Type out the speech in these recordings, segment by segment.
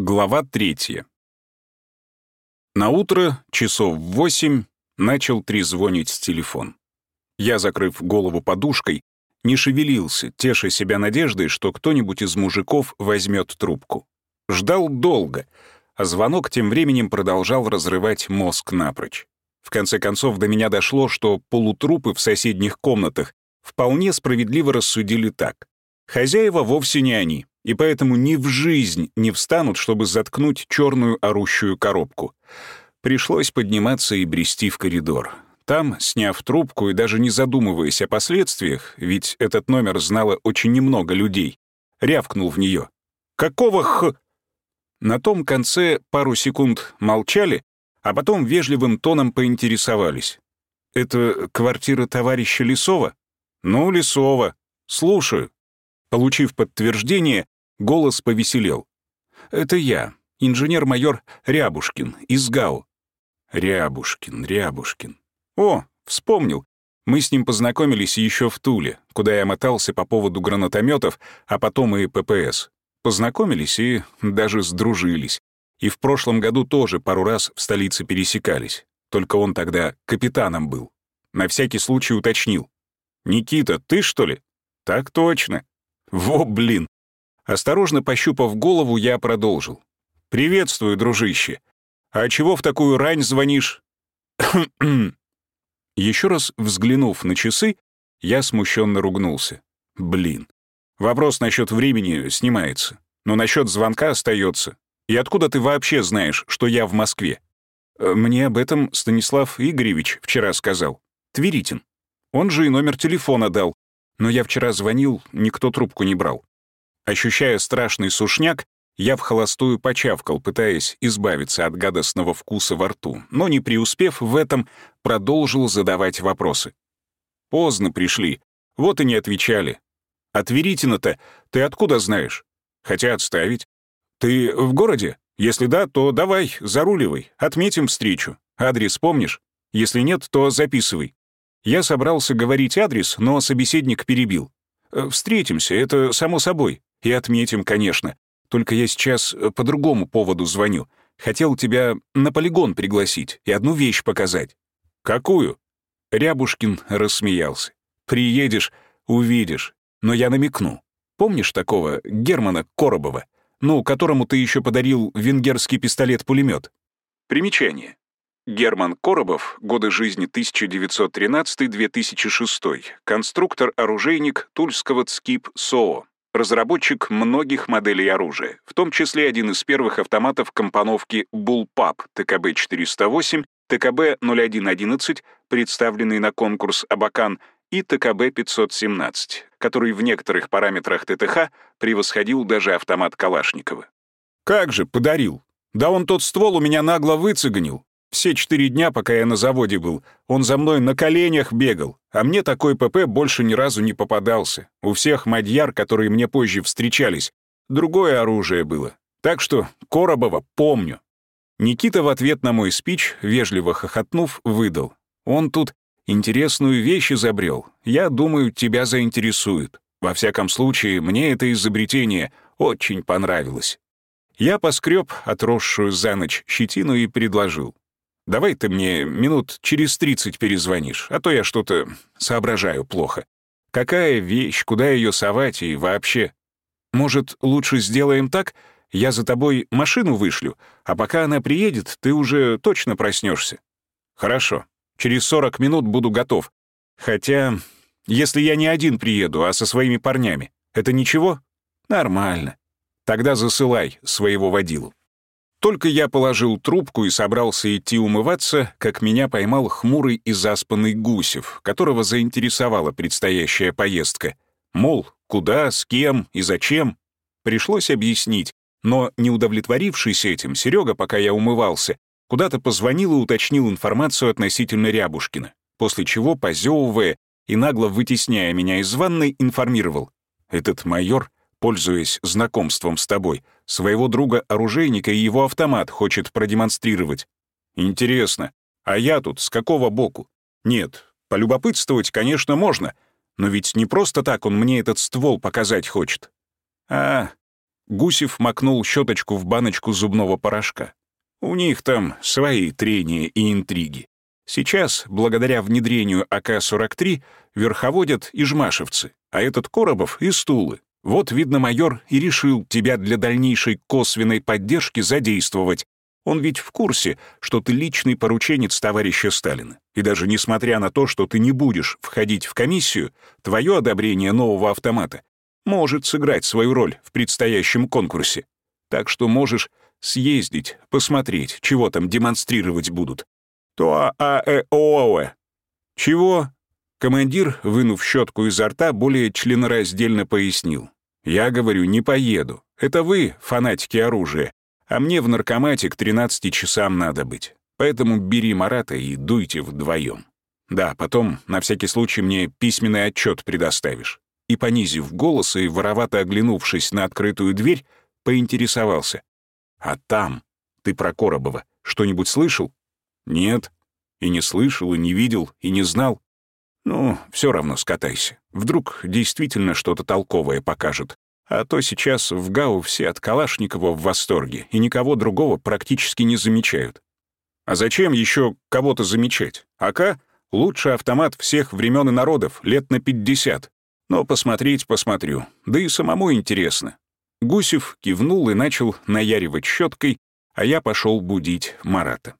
Глава третья. На утро, часов в восемь, начал трезвонить телефон. Я, закрыв голову подушкой, не шевелился, теша себя надеждой, что кто-нибудь из мужиков возьмет трубку. Ждал долго, а звонок тем временем продолжал разрывать мозг напрочь. В конце концов до меня дошло, что полутрупы в соседних комнатах вполне справедливо рассудили так. Хозяева вовсе не они, и поэтому ни в жизнь не встанут, чтобы заткнуть черную орущую коробку. Пришлось подниматься и брести в коридор. Там, сняв трубку и даже не задумываясь о последствиях, ведь этот номер знало очень немного людей, рявкнул в нее. «Какого х...» На том конце пару секунд молчали, а потом вежливым тоном поинтересовались. «Это квартира товарища Лисова?» «Ну, Лисова. Слушаю». Получив подтверждение, голос повеселел. «Это я, инженер-майор Рябушкин из ГАУ». «Рябушкин, Рябушкин. О, вспомнил. Мы с ним познакомились еще в Туле, куда я мотался по поводу гранатометов, а потом и ППС. Познакомились и даже сдружились. И в прошлом году тоже пару раз в столице пересекались. Только он тогда капитаном был. На всякий случай уточнил. «Никита, ты что ли?» «Так точно». «Во, блин!» Осторожно пощупав голову, я продолжил. «Приветствую, дружище. А чего в такую рань звонишь?» Еще раз взглянув на часы, я смущенно ругнулся. «Блин. Вопрос насчет времени снимается, но насчет звонка остается. И откуда ты вообще знаешь, что я в Москве?» «Мне об этом Станислав Игоревич вчера сказал. Тверитин. Он же и номер телефона дал, но я вчера звонил, никто трубку не брал. Ощущая страшный сушняк, я в холостую почавкал, пытаясь избавиться от гадостного вкуса во рту, но не преуспев в этом, продолжил задавать вопросы. Поздно пришли, вот и не отвечали. От Веритина-то ты откуда знаешь? Хотя отставить. Ты в городе? Если да, то давай, заруливай, отметим встречу. Адрес помнишь? Если нет, то записывай. Я собрался говорить адрес, но собеседник перебил. «Э, «Встретимся, это само собой. И отметим, конечно. Только я сейчас э, по другому поводу звоню. Хотел тебя на полигон пригласить и одну вещь показать». «Какую?» Рябушкин рассмеялся. «Приедешь, увидишь. Но я намекну. Помнишь такого Германа Коробова, ну, которому ты еще подарил венгерский пистолет-пулемет?» Примечание. Герман Коробов, годы жизни 1913-2006, конструктор-оружейник Тульского ЦКИП СОО, разработчик многих моделей оружия, в том числе один из первых автоматов компоновки Bullpup ТКБ-408, ТКБ-0111, представленный на конкурс «Абакан», и ТКБ-517, который в некоторых параметрах ТТХ превосходил даже автомат Калашникова. «Как же, подарил! Да он тот ствол у меня нагло выцеганил, все четыре дня, пока я на заводе был, он за мной на коленях бегал, а мне такой ПП больше ни разу не попадался. У всех мадьяр, которые мне позже встречались, другое оружие было. Так что Коробова помню. Никита в ответ на мой спич, вежливо хохотнув, выдал. Он тут интересную вещь изобрел. Я думаю, тебя заинтересует. Во всяком случае, мне это изобретение очень понравилось. Я поскреб отросшую за ночь щетину и предложил. Давай ты мне минут через тридцать перезвонишь, а то я что-то соображаю плохо. Какая вещь, куда ее совать и вообще? Может, лучше сделаем так? Я за тобой машину вышлю, а пока она приедет, ты уже точно проснешься. Хорошо. Через сорок минут буду готов. Хотя, если я не один приеду, а со своими парнями, это ничего? Нормально. Тогда засылай своего водилу. Только я положил трубку и собрался идти умываться, как меня поймал хмурый и заспанный Гусев, которого заинтересовала предстоящая поездка. Мол, куда, с кем и зачем? Пришлось объяснить, но, не удовлетворившись этим, Серега, пока я умывался, куда-то позвонил и уточнил информацию относительно Рябушкина, после чего, позевывая и нагло вытесняя меня из ванной, информировал. Этот майор пользуясь знакомством с тобой, своего друга-оружейника и его автомат хочет продемонстрировать. Интересно, а я тут с какого боку? Нет, полюбопытствовать, конечно, можно, но ведь не просто так он мне этот ствол показать хочет. А, Гусев макнул щеточку в баночку зубного порошка. У них там свои трения и интриги. Сейчас, благодаря внедрению АК-43, верховодят и жмашевцы, а этот Коробов — и стулы. Вот, видно, майор и решил тебя для дальнейшей косвенной поддержки задействовать. Он ведь в курсе, что ты личный порученец товарища Сталина. И даже несмотря на то, что ты не будешь входить в комиссию, твое одобрение нового автомата может сыграть свою роль в предстоящем конкурсе. Так что можешь съездить, посмотреть, чего там демонстрировать будут. То а э о э Чего? Командир, вынув щетку изо рта, более членораздельно пояснил. «Я говорю, не поеду. Это вы, фанатики оружия, а мне в наркомате к 13 часам надо быть. Поэтому бери Марата и дуйте вдвоем. Да, потом, на всякий случай, мне письменный отчет предоставишь». И, понизив голос и воровато оглянувшись на открытую дверь, поинтересовался. «А там? Ты про Коробова что-нибудь слышал?» «Нет. И не слышал, и не видел, и не знал. Ну, все равно скатайся. Вдруг действительно что-то толковое покажет. А то сейчас в ГАУ все от Калашникова в восторге, и никого другого практически не замечают. А зачем еще кого-то замечать? АК — лучший автомат всех времен и народов, лет на 50. Но посмотреть посмотрю, да и самому интересно. Гусев кивнул и начал наяривать щеткой, а я пошел будить Марата.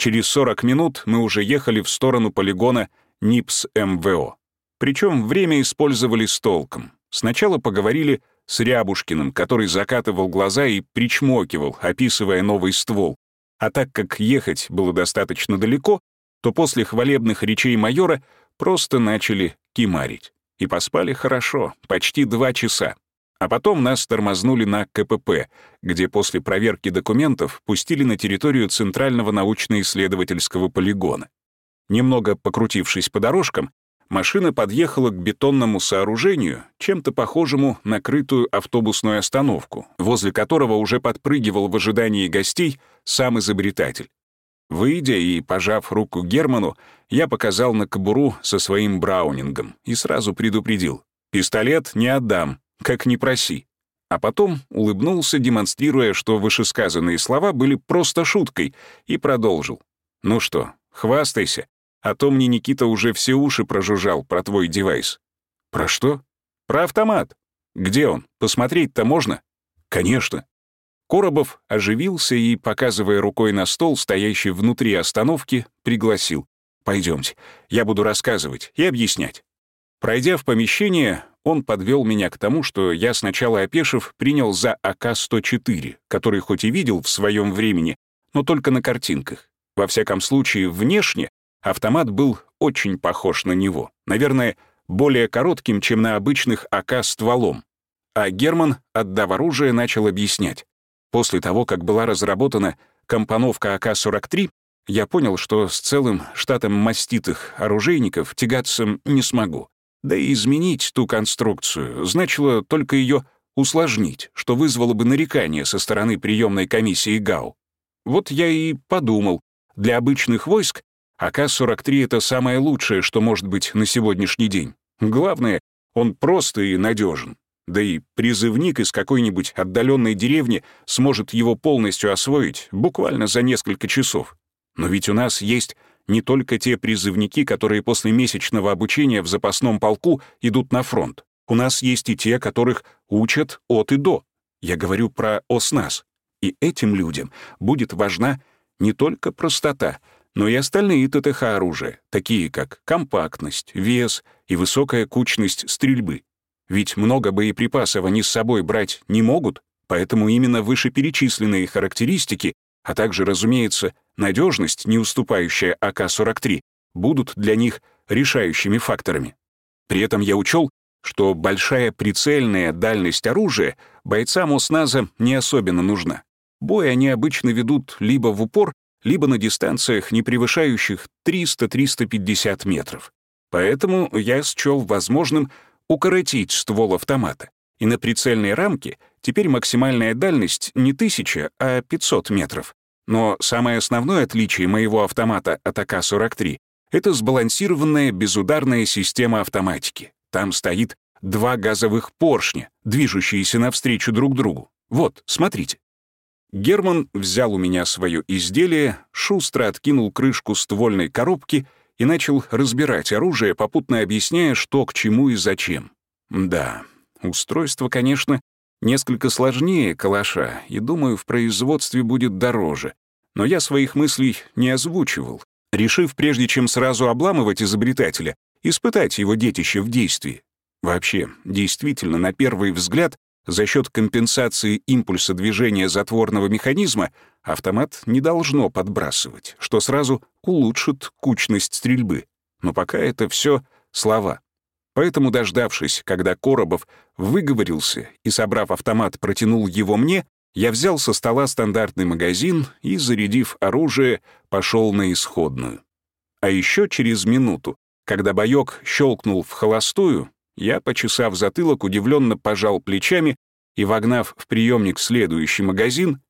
Через 40 минут мы уже ехали в сторону полигона НИПС МВО. Причем время использовали с толком. Сначала поговорили с Рябушкиным, который закатывал глаза и причмокивал, описывая новый ствол. А так как ехать было достаточно далеко, то после хвалебных речей майора просто начали кимарить. И поспали хорошо, почти два часа. А потом нас тормознули на КПП, где после проверки документов пустили на территорию Центрального научно-исследовательского полигона. Немного покрутившись по дорожкам, машина подъехала к бетонному сооружению, чем-то похожему на крытую автобусную остановку, возле которого уже подпрыгивал в ожидании гостей сам изобретатель. Выйдя и пожав руку Герману, я показал на кобуру со своим браунингом и сразу предупредил. «Пистолет не отдам, как не проси». А потом улыбнулся, демонстрируя, что вышесказанные слова были просто шуткой, и продолжил. «Ну что, хвастайся, а то мне Никита уже все уши прожужжал про твой девайс». «Про что?» «Про автомат. Где он? Посмотреть-то можно?» «Конечно». Коробов оживился и, показывая рукой на стол, стоящий внутри остановки, пригласил. «Пойдемте, я буду рассказывать и объяснять». Пройдя в помещение, он подвел меня к тому, что я сначала опешив принял за АК-104, который хоть и видел в своем времени, но только на картинках. Во всяком случае, внешне автомат был очень похож на него, наверное, более коротким, чем на обычных АК стволом. А Герман, отдав оружие, начал объяснять. После того, как была разработана компоновка АК-43, я понял, что с целым штатом маститых оружейников тягаться не смогу. Да и изменить ту конструкцию значило только ее усложнить, что вызвало бы нарекание со стороны приемной комиссии ГАУ. Вот я и подумал, для обычных войск АК-43 — это самое лучшее, что может быть на сегодняшний день. Главное, он просто и надежен. Да и призывник из какой-нибудь отдаленной деревни сможет его полностью освоить буквально за несколько часов. Но ведь у нас есть не только те призывники, которые после месячного обучения в запасном полку идут на фронт. У нас есть и те, которых учат от и до. Я говорю про ОСНАС. И этим людям будет важна не только простота, но и остальные ТТХ оружия, такие как компактность, вес и высокая кучность стрельбы. Ведь много боеприпасов они с собой брать не могут, поэтому именно вышеперечисленные характеристики а также, разумеется, надежность, не уступающая АК-43, будут для них решающими факторами. При этом я учел, что большая прицельная дальность оружия бойцам ОСНАЗа не особенно нужна. Бой они обычно ведут либо в упор, либо на дистанциях, не превышающих 300-350 метров. Поэтому я счел возможным укоротить ствол автомата, и на прицельной рамке теперь максимальная дальность не 1000, а 500 метров. Но самое основное отличие моего автомата от АК-43 — это сбалансированная безударная система автоматики. Там стоит два газовых поршня, движущиеся навстречу друг другу. Вот, смотрите». Герман взял у меня свое изделие, шустро откинул крышку ствольной коробки и начал разбирать оружие, попутно объясняя, что к чему и зачем. Да, устройство, конечно, несколько сложнее калаша, и, думаю, в производстве будет дороже. Но я своих мыслей не озвучивал, решив, прежде чем сразу обламывать изобретателя, испытать его детище в действии. Вообще, действительно, на первый взгляд, за счет компенсации импульса движения затворного механизма автомат не должно подбрасывать, что сразу улучшит кучность стрельбы. Но пока это все слова. Поэтому, дождавшись, когда Коробов выговорился и, собрав автомат, протянул его мне, я взял со стола стандартный магазин и, зарядив оружие, пошел на исходную. А еще через минуту, когда боек щелкнул в холостую, я, почесав затылок, удивленно пожал плечами и, вогнав в приемник следующий магазин,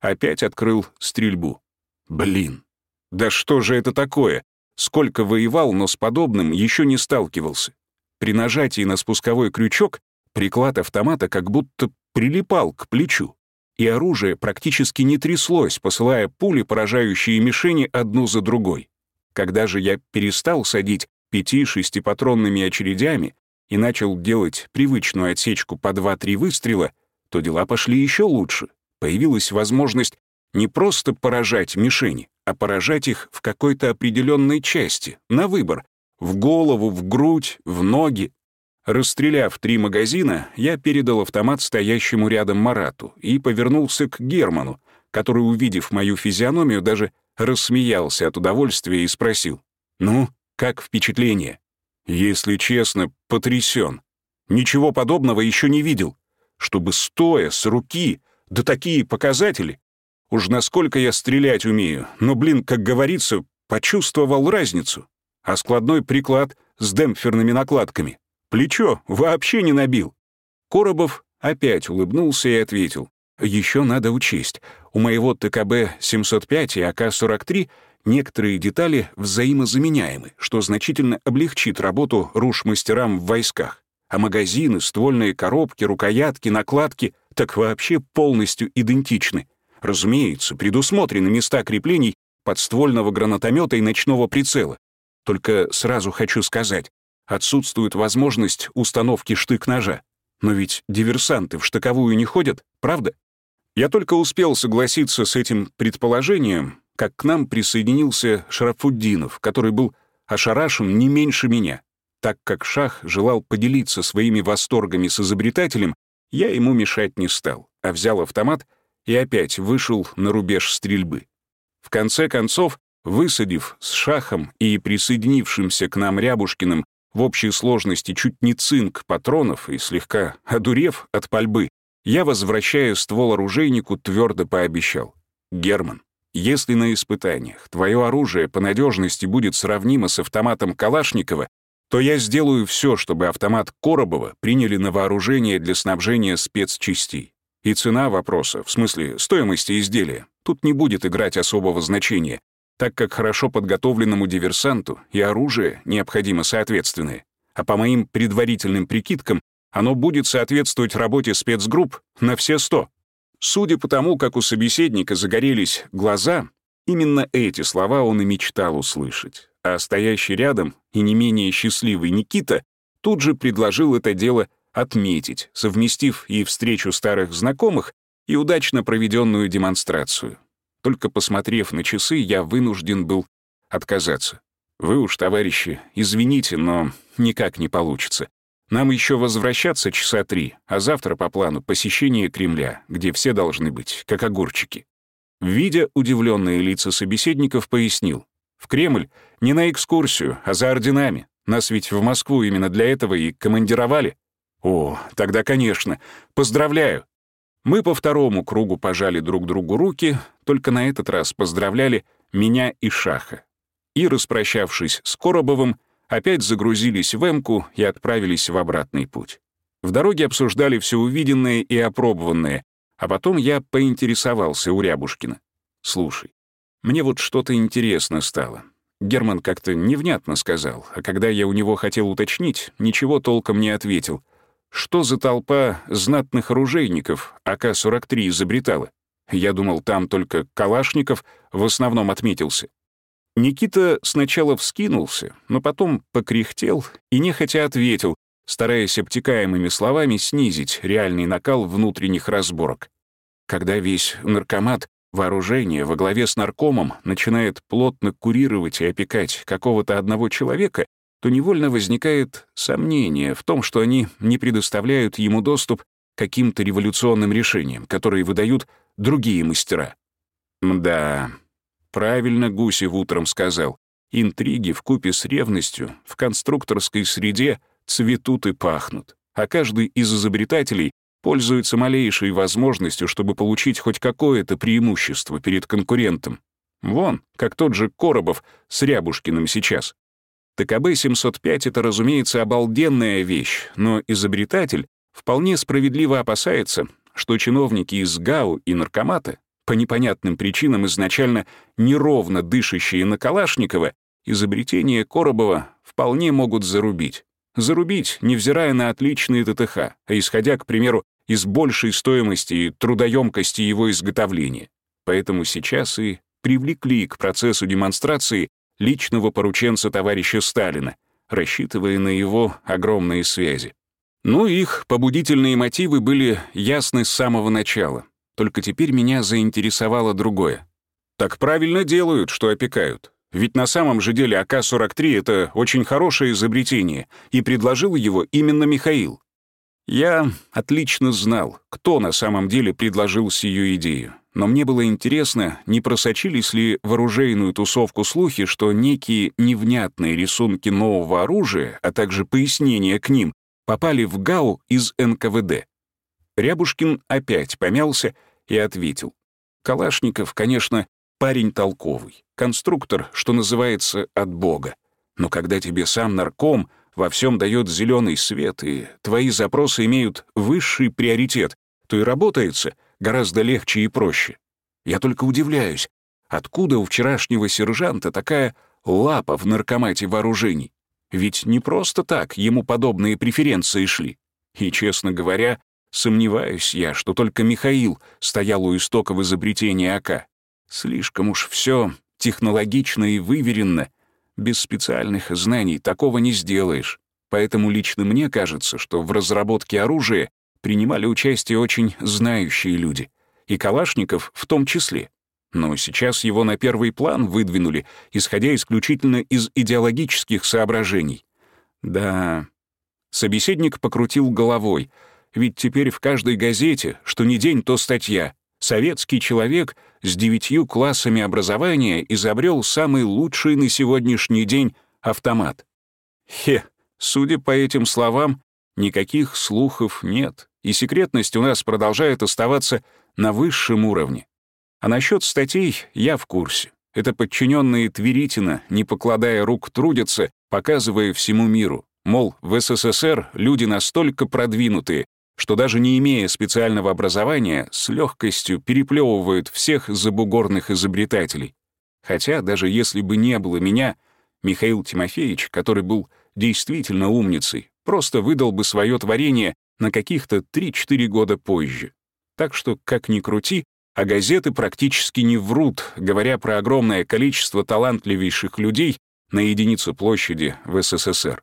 опять открыл стрельбу. Блин, да что же это такое? Сколько воевал, но с подобным еще не сталкивался. При нажатии на спусковой крючок приклад автомата как будто прилипал к плечу, и оружие практически не тряслось, посылая пули, поражающие мишени одну за другой. Когда же я перестал садить пяти-шестипатронными очередями и начал делать привычную отсечку по 2-3 выстрела, то дела пошли еще лучше. Появилась возможность не просто поражать мишени, а поражать их в какой-то определенной части, на выбор, в голову, в грудь, в ноги. Расстреляв три магазина, я передал автомат стоящему рядом Марату и повернулся к Герману, который, увидев мою физиономию, даже рассмеялся от удовольствия и спросил, «Ну, как впечатление?» Если честно, потрясен. Ничего подобного еще не видел. Чтобы стоя, с руки, да такие показатели. Уж насколько я стрелять умею, но, блин, как говорится, почувствовал разницу. А складной приклад с демпферными накладками. Плечо вообще не набил. Коробов опять улыбнулся и ответил. Еще надо учесть. У моего ТКБ-705 и АК-43 некоторые детали взаимозаменяемы, что значительно облегчит работу руш-мастерам в войсках. А магазины, ствольные коробки, рукоятки, накладки так вообще полностью идентичны. Разумеется, предусмотрены места креплений подствольного гранатомета и ночного прицела. Только сразу хочу сказать, отсутствует возможность установки штык-ножа. Но ведь диверсанты в штыковую не ходят, правда? Я только успел согласиться с этим предположением, как к нам присоединился Шарафуддинов, который был ошарашен не меньше меня. Так как Шах желал поделиться своими восторгами с изобретателем, я ему мешать не стал, а взял автомат и опять вышел на рубеж стрельбы. В конце концов, высадив с Шахом и присоединившимся к нам Рябушкиным в общей сложности чуть не цинк патронов и слегка одурев от пальбы, я, возвращая ствол оружейнику, твердо пообещал. «Герман, если на испытаниях твое оружие по надежности будет сравнимо с автоматом Калашникова, то я сделаю все, чтобы автомат Коробова приняли на вооружение для снабжения спецчастей. И цена вопроса, в смысле стоимости изделия, тут не будет играть особого значения, так как хорошо подготовленному диверсанту и оружие необходимо соответственное. А по моим предварительным прикидкам, оно будет соответствовать работе спецгрупп на все сто. Судя по тому, как у собеседника загорелись глаза, именно эти слова он и мечтал услышать. А стоящий рядом и не менее счастливый Никита тут же предложил это дело отметить, совместив и встречу старых знакомых, и удачно проведенную демонстрацию. Только посмотрев на часы, я вынужден был отказаться. Вы уж, товарищи, извините, но никак не получится. Нам еще возвращаться часа три, а завтра по плану посещение Кремля, где все должны быть, как огурчики. Видя удивленные лица собеседников, пояснил. В Кремль не на экскурсию, а за орденами. Нас ведь в Москву именно для этого и командировали. О, тогда, конечно. Поздравляю. Мы по второму кругу пожали друг другу руки, только на этот раз поздравляли меня и Шаха. И, распрощавшись с Коробовым, опять загрузились в Эмку и отправились в обратный путь. В дороге обсуждали все увиденное и опробованное, а потом я поинтересовался у Рябушкина. «Слушай, мне вот что-то интересно стало. Герман как-то невнятно сказал, а когда я у него хотел уточнить, ничего толком не ответил. что за толпа знатных оружейников АК-43 изобретала. Я думал, там только Калашников в основном отметился. Никита сначала вскинулся, но потом покряхтел и нехотя ответил, стараясь обтекаемыми словами снизить реальный накал внутренних разборок. Когда весь наркомат, вооружение во главе с наркомом начинает плотно курировать и опекать какого-то одного человека, то невольно возникает сомнение в том, что они не предоставляют ему доступ к каким-то революционным решениям, которые выдают другие мастера. Да, правильно Гусев утром сказал. Интриги в купе с ревностью в конструкторской среде цветут и пахнут, а каждый из изобретателей пользуется малейшей возможностью, чтобы получить хоть какое-то преимущество перед конкурентом. Вон, как тот же Коробов с Рябушкиным сейчас. ТКБ-705 — это, разумеется, обалденная вещь, но изобретатель вполне справедливо опасается, что чиновники из ГАУ и наркомата, по непонятным причинам изначально неровно дышащие на Калашникова, изобретение Коробова вполне могут зарубить. Зарубить, невзирая на отличные ТТХ, а исходя, к примеру, из большей стоимости и трудоемкости его изготовления. Поэтому сейчас и привлекли к процессу демонстрации личного порученца товарища Сталина, рассчитывая на его огромные связи. Ну, их побудительные мотивы были ясны с самого начала. Только теперь меня заинтересовало другое. Так правильно делают, что опекают. Ведь на самом же деле АК-43 — это очень хорошее изобретение, и предложил его именно Михаил. Я отлично знал, кто на самом деле предложил сию идею но мне было интересно, не просочились ли в оружейную тусовку слухи, что некие невнятные рисунки нового оружия, а также пояснения к ним, попали в ГАУ из НКВД. Рябушкин опять помялся и ответил. Калашников, конечно, парень толковый, конструктор, что называется, от Бога. Но когда тебе сам нарком во всем дает зеленый свет, и твои запросы имеют высший приоритет, то и работается — гораздо легче и проще. Я только удивляюсь, откуда у вчерашнего сержанта такая лапа в наркомате вооружений? Ведь не просто так ему подобные преференции шли. И, честно говоря, сомневаюсь я, что только Михаил стоял у истоков изобретения АК. Слишком уж все технологично и выверенно. Без специальных знаний такого не сделаешь. Поэтому лично мне кажется, что в разработке оружия принимали участие очень знающие люди, и Калашников в том числе. Но сейчас его на первый план выдвинули, исходя исключительно из идеологических соображений. Да, собеседник покрутил головой, ведь теперь в каждой газете, что ни день, то статья. Советский человек с девятью классами образования изобрел самый лучший на сегодняшний день автомат. Хе, судя по этим словам, никаких слухов нет и секретность у нас продолжает оставаться на высшем уровне. А насчет статей я в курсе. Это подчиненные Тверитина, не покладая рук, трудятся, показывая всему миру. Мол, в СССР люди настолько продвинутые, что даже не имея специального образования, с легкостью переплевывают всех забугорных изобретателей. Хотя, даже если бы не было меня, Михаил Тимофеевич, который был действительно умницей, просто выдал бы свое творение на каких-то 3-4 года позже. Так что, как ни крути, а газеты практически не врут, говоря про огромное количество талантливейших людей на единицу площади в СССР.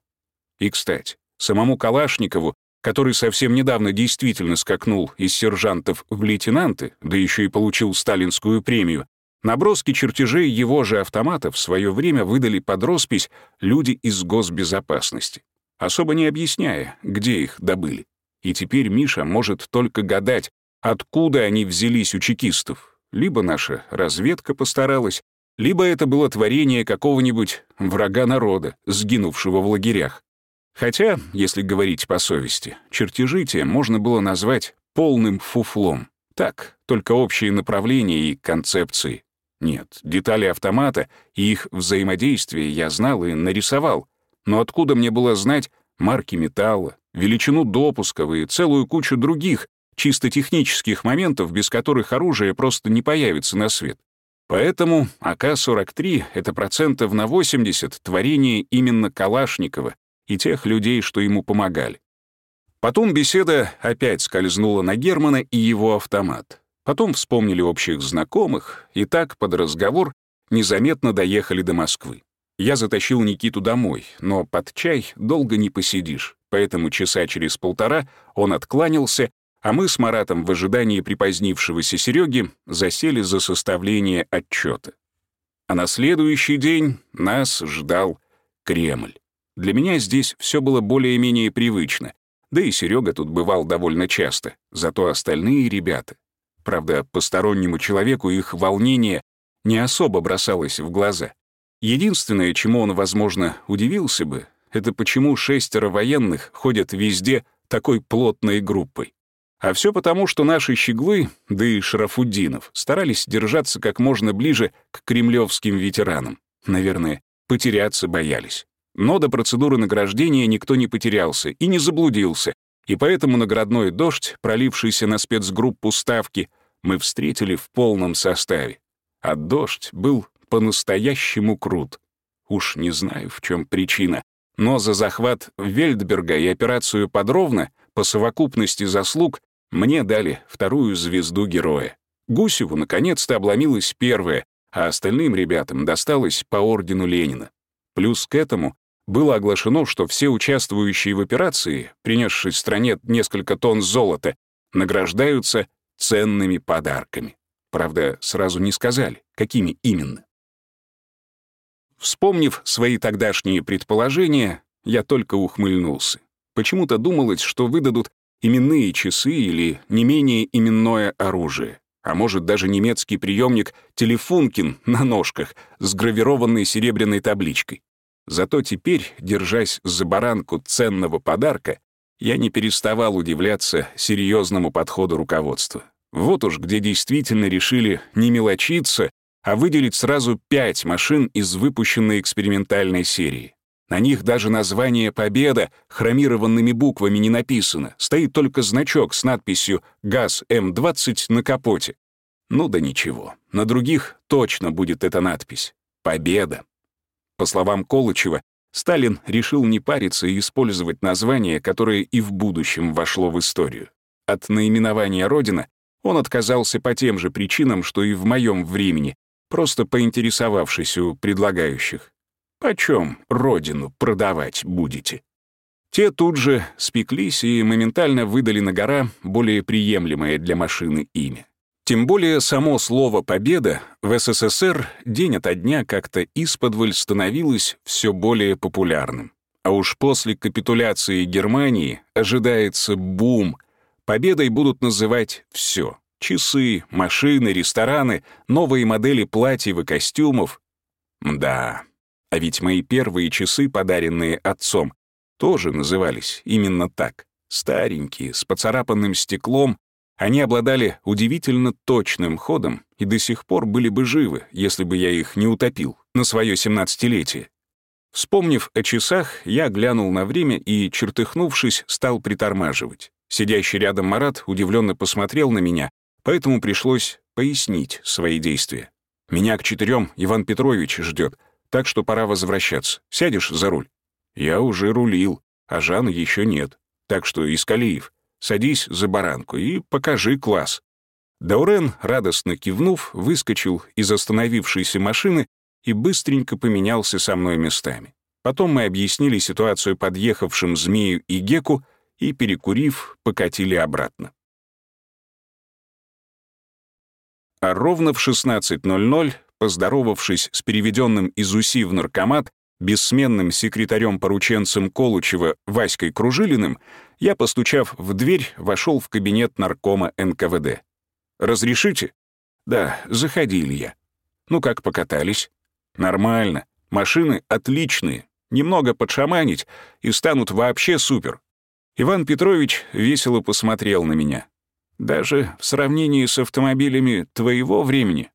И, кстати, самому Калашникову, который совсем недавно действительно скакнул из сержантов в лейтенанты, да еще и получил сталинскую премию, наброски чертежей его же автоматов в свое время выдали под роспись люди из госбезопасности, особо не объясняя, где их добыли. И теперь Миша может только гадать, откуда они взялись у чекистов. Либо наша разведка постаралась, либо это было творение какого-нибудь врага народа, сгинувшего в лагерях. Хотя, если говорить по совести, чертежи те можно было назвать полным фуфлом. Так, только общие направления и концепции. Нет, детали автомата и их взаимодействие я знал и нарисовал. Но откуда мне было знать марки металла, величину допусков и целую кучу других, чисто технических моментов, без которых оружие просто не появится на свет. Поэтому АК-43 — это процентов на 80 творение именно Калашникова и тех людей, что ему помогали. Потом беседа опять скользнула на Германа и его автомат. Потом вспомнили общих знакомых, и так под разговор незаметно доехали до Москвы. Я затащил Никиту домой, но под чай долго не посидишь, поэтому часа через полтора он откланялся, а мы с Маратом в ожидании припозднившегося Сереги засели за составление отчета. А на следующий день нас ждал Кремль. Для меня здесь все было более-менее привычно, да и Серега тут бывал довольно часто, зато остальные ребята. Правда, постороннему человеку их волнение не особо бросалось в глаза. Единственное, чему он, возможно, удивился бы, это почему шестеро военных ходят везде такой плотной группой. А все потому, что наши щеглы, да и Шарафуддинов, старались держаться как можно ближе к кремлевским ветеранам. Наверное, потеряться боялись. Но до процедуры награждения никто не потерялся и не заблудился, и поэтому наградной дождь, пролившийся на спецгруппу Ставки, мы встретили в полном составе. А дождь был по-настоящему крут. Уж не знаю, в чем причина, но за захват Вельдберга и операцию «Подробно» по совокупности заслуг мне дали вторую звезду героя. Гусеву наконец-то обломилась первая, а остальным ребятам досталось по ордену Ленина. Плюс к этому было оглашено, что все участвующие в операции, принесшие стране несколько тонн золота, награждаются ценными подарками. Правда, сразу не сказали, какими именно. Вспомнив свои тогдашние предположения, я только ухмыльнулся. Почему-то думалось, что выдадут именные часы или не менее именное оружие, а может даже немецкий приемник «Телефункин» на ножках с гравированной серебряной табличкой. Зато теперь, держась за баранку ценного подарка, я не переставал удивляться серьезному подходу руководства. Вот уж где действительно решили не мелочиться, а выделить сразу пять машин из выпущенной экспериментальной серии. На них даже название «Победа» хромированными буквами не написано, стоит только значок с надписью «ГАЗ-М-20» на капоте. Ну да ничего, на других точно будет эта надпись «Победа». По словам Колычева, Сталин решил не париться и использовать название, которое и в будущем вошло в историю. От наименования «Родина» он отказался по тем же причинам, что и в моем времени, просто поинтересовавшись у предлагающих. Почем родину продавать будете? Те тут же спеклись и моментально выдали на гора более приемлемое для машины имя. Тем более само слово «победа» в СССР день ото дня как-то исподволь становилось все более популярным. А уж после капитуляции Германии ожидается бум. Победой будут называть все: Часы, машины, рестораны, новые модели платьев и костюмов. Да, а ведь мои первые часы, подаренные отцом, тоже назывались именно так. Старенькие, с поцарапанным стеклом, они обладали удивительно точным ходом и до сих пор были бы живы, если бы я их не утопил на свое семнадцатилетие. Вспомнив о часах, я глянул на время и, чертыхнувшись, стал притормаживать. Сидящий рядом Марат удивленно посмотрел на меня, поэтому пришлось пояснить свои действия. «Меня к четырем Иван Петрович ждет так что пора возвращаться. Сядешь за руль?» «Я уже рулил, а Жана еще нет. Так что, Искалиев, садись за баранку и покажи класс». Даурен, радостно кивнув, выскочил из остановившейся машины и быстренько поменялся со мной местами. Потом мы объяснили ситуацию подъехавшим Змею и Геку и, перекурив, покатили обратно. А ровно в 16.00 Поздоровавшись с переведенным из УСИ в наркомат, бессменным секретарем-порученцем Колучева Васькой Кружилиным, я, постучав в дверь, вошел в кабинет наркома НКВД. «Разрешите?» «Да, заходили я». «Ну как покатались?» «Нормально. Машины отличные. Немного подшаманить, и станут вообще супер». Иван Петрович весело посмотрел на меня. «Даже в сравнении с автомобилями твоего времени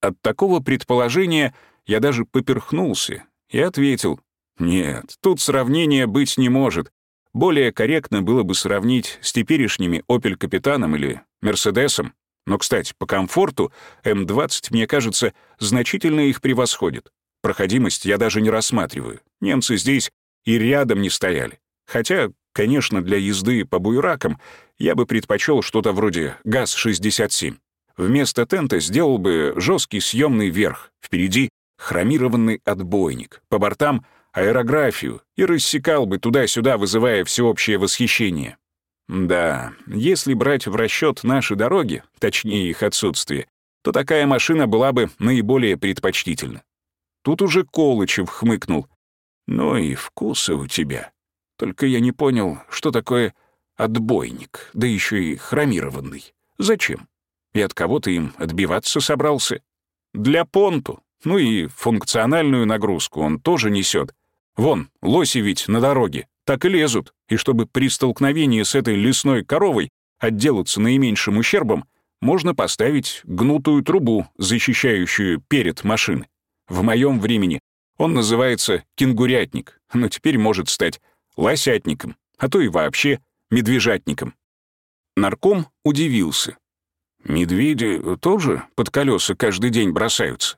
От такого предположения я даже поперхнулся и ответил, «Нет, тут сравнения быть не может. Более корректно было бы сравнить с теперешними «Опель Капитаном» или «Мерседесом». Но, кстати, по комфорту М-20, мне кажется, значительно их превосходит. Проходимость я даже не рассматриваю. Немцы здесь и рядом не стояли. Хотя, Конечно, для езды по буйракам я бы предпочел что-то вроде ГАЗ-67. Вместо тента сделал бы жесткий съемный верх, впереди хромированный отбойник, по бортам аэрографию и рассекал бы туда-сюда, вызывая всеобщее восхищение. Да, если брать в расчет наши дороги, точнее их отсутствие, то такая машина была бы наиболее предпочтительна. Тут уже Колычев хмыкнул. «Ну и вкусы у тебя. Только я не понял, что такое отбойник, да еще и хромированный. Зачем? И от кого ты им отбиваться собрался? Для понту. Ну и функциональную нагрузку он тоже несет. Вон, лоси ведь на дороге, так и лезут. И чтобы при столкновении с этой лесной коровой отделаться наименьшим ущербом, можно поставить гнутую трубу, защищающую перед машины. В моем времени он называется кенгурятник, но теперь может стать лосятником, а то и вообще медвежатником. Нарком удивился. «Медведи тоже под колеса каждый день бросаются?»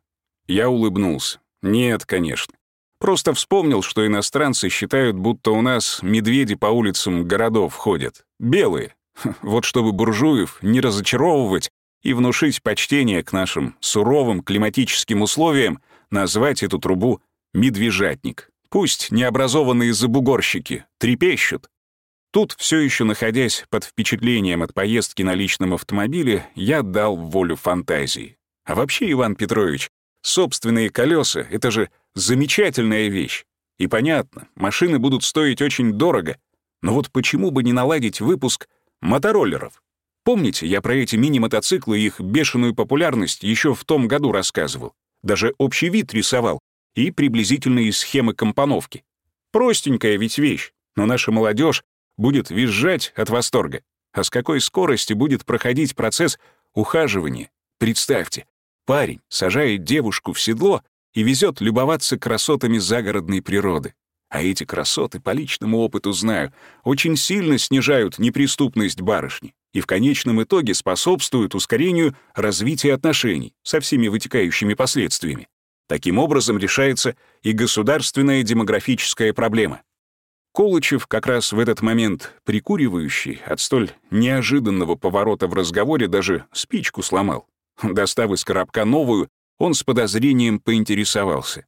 Я улыбнулся. «Нет, конечно. Просто вспомнил, что иностранцы считают, будто у нас медведи по улицам городов ходят. Белые. Вот чтобы буржуев не разочаровывать и внушить почтение к нашим суровым климатическим условиям, назвать эту трубу «медвежатник». Пусть необразованные забугорщики трепещут. Тут, все еще находясь под впечатлением от поездки на личном автомобиле, я дал волю фантазии. А вообще, Иван Петрович, собственные колеса — это же замечательная вещь. И понятно, машины будут стоить очень дорого, но вот почему бы не наладить выпуск мотороллеров? Помните, я про эти мини-мотоциклы и их бешеную популярность еще в том году рассказывал? Даже общий вид рисовал и приблизительные схемы компоновки. Простенькая ведь вещь, но наша молодежь будет визжать от восторга. А с какой скоростью будет проходить процесс ухаживания? Представьте, парень сажает девушку в седло и везет любоваться красотами загородной природы. А эти красоты, по личному опыту знаю, очень сильно снижают неприступность барышни и в конечном итоге способствуют ускорению развития отношений со всеми вытекающими последствиями. Таким образом решается и государственная демографическая проблема. Колычев, как раз в этот момент прикуривающий, от столь неожиданного поворота в разговоре даже спичку сломал. Достав из коробка новую, он с подозрением поинтересовался.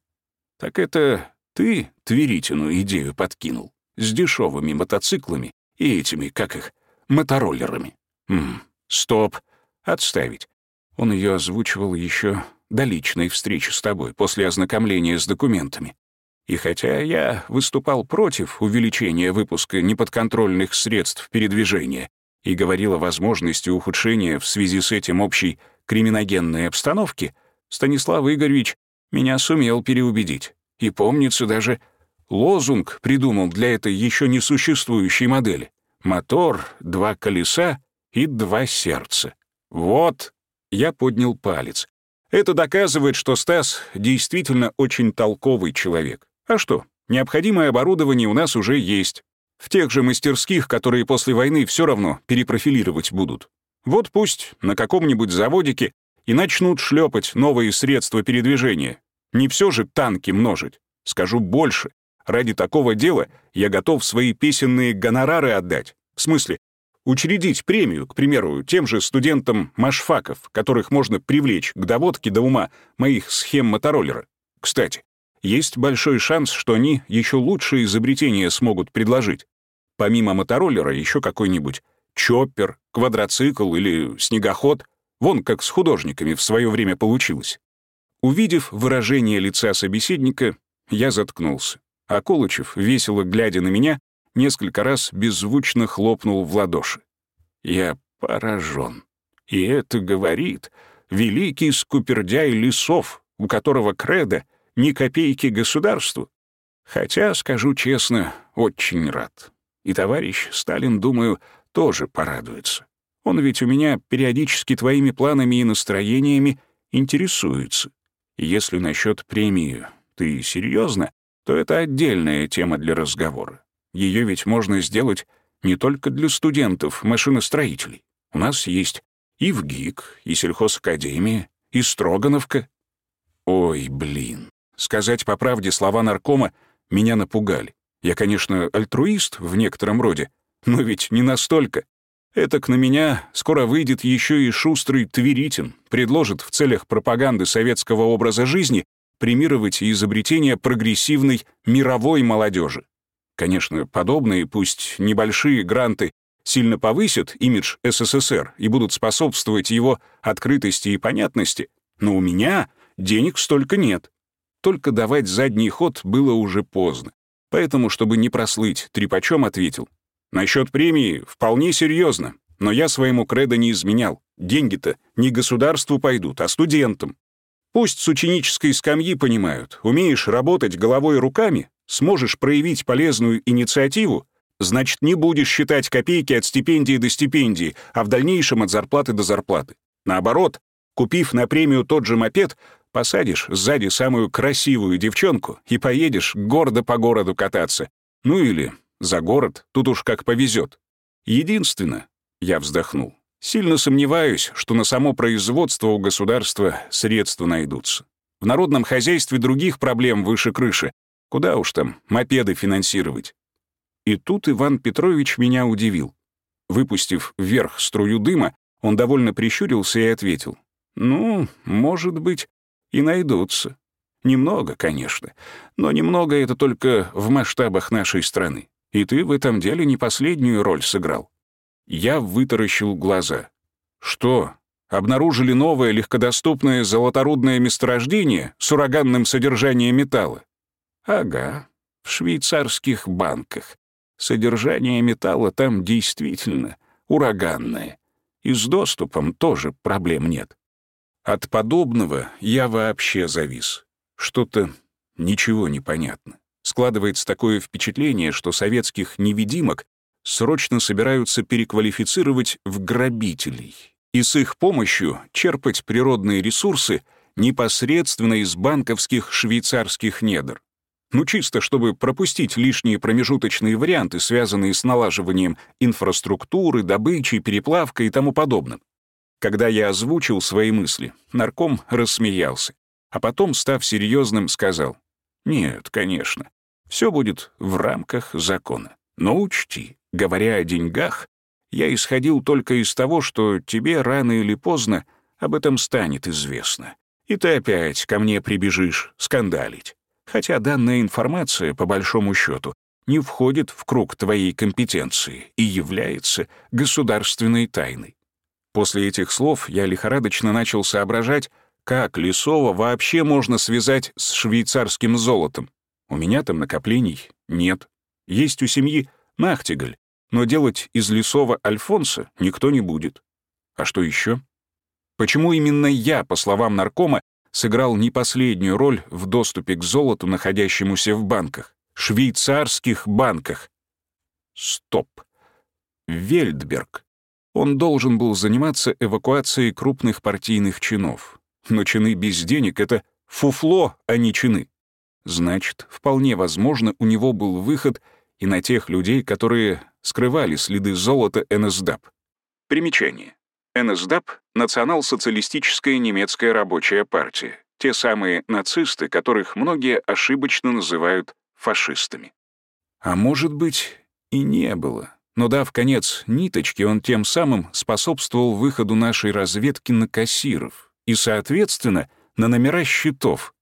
«Так это ты Тверитину идею подкинул? С дешевыми мотоциклами и этими, как их, мотороллерами?» «Ммм, стоп, отставить». Он ее озвучивал еще до личной встречи с тобой, после ознакомления с документами. И хотя я выступал против увеличения выпуска неподконтрольных средств передвижения и говорил о возможности ухудшения в связи с этим общей криминогенной обстановки, Станислав Игоревич меня сумел переубедить. И помнится даже лозунг придумал для этой еще не существующей модели. Мотор, два колеса и два сердца. Вот, я поднял палец. Это доказывает, что Стас действительно очень толковый человек. А что, необходимое оборудование у нас уже есть. В тех же мастерских, которые после войны все равно перепрофилировать будут. Вот пусть на каком-нибудь заводике и начнут шлепать новые средства передвижения. Не все же танки множить. Скажу больше. Ради такого дела я готов свои песенные гонорары отдать. В смысле, учредить премию, к примеру, тем же студентам машфаков, которых можно привлечь к доводке до ума моих схем мотороллера. Кстати, есть большой шанс, что они еще лучшие изобретения смогут предложить. Помимо мотороллера еще какой-нибудь чоппер, квадроцикл или снегоход. Вон как с художниками в свое время получилось. Увидев выражение лица собеседника, я заткнулся. А Колычев, весело глядя на меня, несколько раз беззвучно хлопнул в ладоши. Я поражен. И это говорит великий скупердяй лесов, у которого кредо ни копейки государству. Хотя, скажу честно, очень рад. И товарищ Сталин, думаю, тоже порадуется. Он ведь у меня периодически твоими планами и настроениями интересуется. Если насчет премии ты серьезно, то это отдельная тема для разговора. Ее ведь можно сделать не только для студентов, машиностроителей. У нас есть и ВГИК, и сельхозакадемия, и Строгановка. Ой, блин. Сказать по правде, слова наркома меня напугали. Я, конечно, альтруист в некотором роде, но ведь не настолько. Этак на меня скоро выйдет еще и шустрый Тверитин, предложит в целях пропаганды советского образа жизни премировать изобретение прогрессивной мировой молодежи. Конечно, подобные, пусть небольшие гранты сильно повысят имидж СССР и будут способствовать его открытости и понятности, но у меня денег столько нет. Только давать задний ход было уже поздно. Поэтому, чтобы не прослыть, трепачом ответил. Насчет премии вполне серьезно, но я своему кредо не изменял. Деньги-то не государству пойдут, а студентам. Пусть с ученической скамьи понимают, умеешь работать головой и руками, сможешь проявить полезную инициативу, значит, не будешь считать копейки от стипендии до стипендии, а в дальнейшем от зарплаты до зарплаты. Наоборот, купив на премию тот же мопед, посадишь сзади самую красивую девчонку и поедешь гордо по городу кататься. Ну или за город, тут уж как повезет. Единственное, я вздохнул, сильно сомневаюсь, что на само производство у государства средства найдутся. В народном хозяйстве других проблем выше крыши. Куда уж там мопеды финансировать? И тут Иван Петрович меня удивил. Выпустив вверх струю дыма, он довольно прищурился и ответил. «Ну, может быть, и найдутся. Немного, конечно, но немного это только в масштабах нашей страны. И ты в этом деле не последнюю роль сыграл». Я вытаращил глаза. «Что, обнаружили новое легкодоступное золоторудное месторождение с ураганным содержанием металла?» «Ага, в швейцарских банках. Содержание металла там действительно ураганное. И с доступом тоже проблем нет. От подобного я вообще завис. Что-то ничего не понятно. Складывается такое впечатление, что советских невидимок срочно собираются переквалифицировать в грабителей и с их помощью черпать природные ресурсы непосредственно из банковских швейцарских недр. Ну, чисто чтобы пропустить лишние промежуточные варианты, связанные с налаживанием инфраструктуры, добычей, переплавкой и тому подобным. Когда я озвучил свои мысли, нарком рассмеялся, а потом, став серьезным, сказал, «Нет, конечно, все будет в рамках закона. Но учти, говоря о деньгах, я исходил только из того, что тебе рано или поздно об этом станет известно, и ты опять ко мне прибежишь скандалить хотя данная информация, по большому счету, не входит в круг твоей компетенции и является государственной тайной. После этих слов я лихорадочно начал соображать, как Лесова вообще можно связать с швейцарским золотом. У меня там накоплений нет. Есть у семьи Нахтигаль, но делать из Лесова Альфонса никто не будет. А что еще? Почему именно я, по словам наркома, сыграл не последнюю роль в доступе к золоту, находящемуся в банках, швейцарских банках. Стоп. Вельдберг. Он должен был заниматься эвакуацией крупных партийных чинов. Но чины без денег — это фуфло, а не чины. Значит, вполне возможно, у него был выход и на тех людей, которые скрывали следы золота НСДАП. Примечание. НСДАП — Национал-социалистическая немецкая рабочая партия. Те самые нацисты, которых многие ошибочно называют фашистами. А может быть, и не было. Но дав конец ниточке, он тем самым способствовал выходу нашей разведки на кассиров и, соответственно, на номера счетов.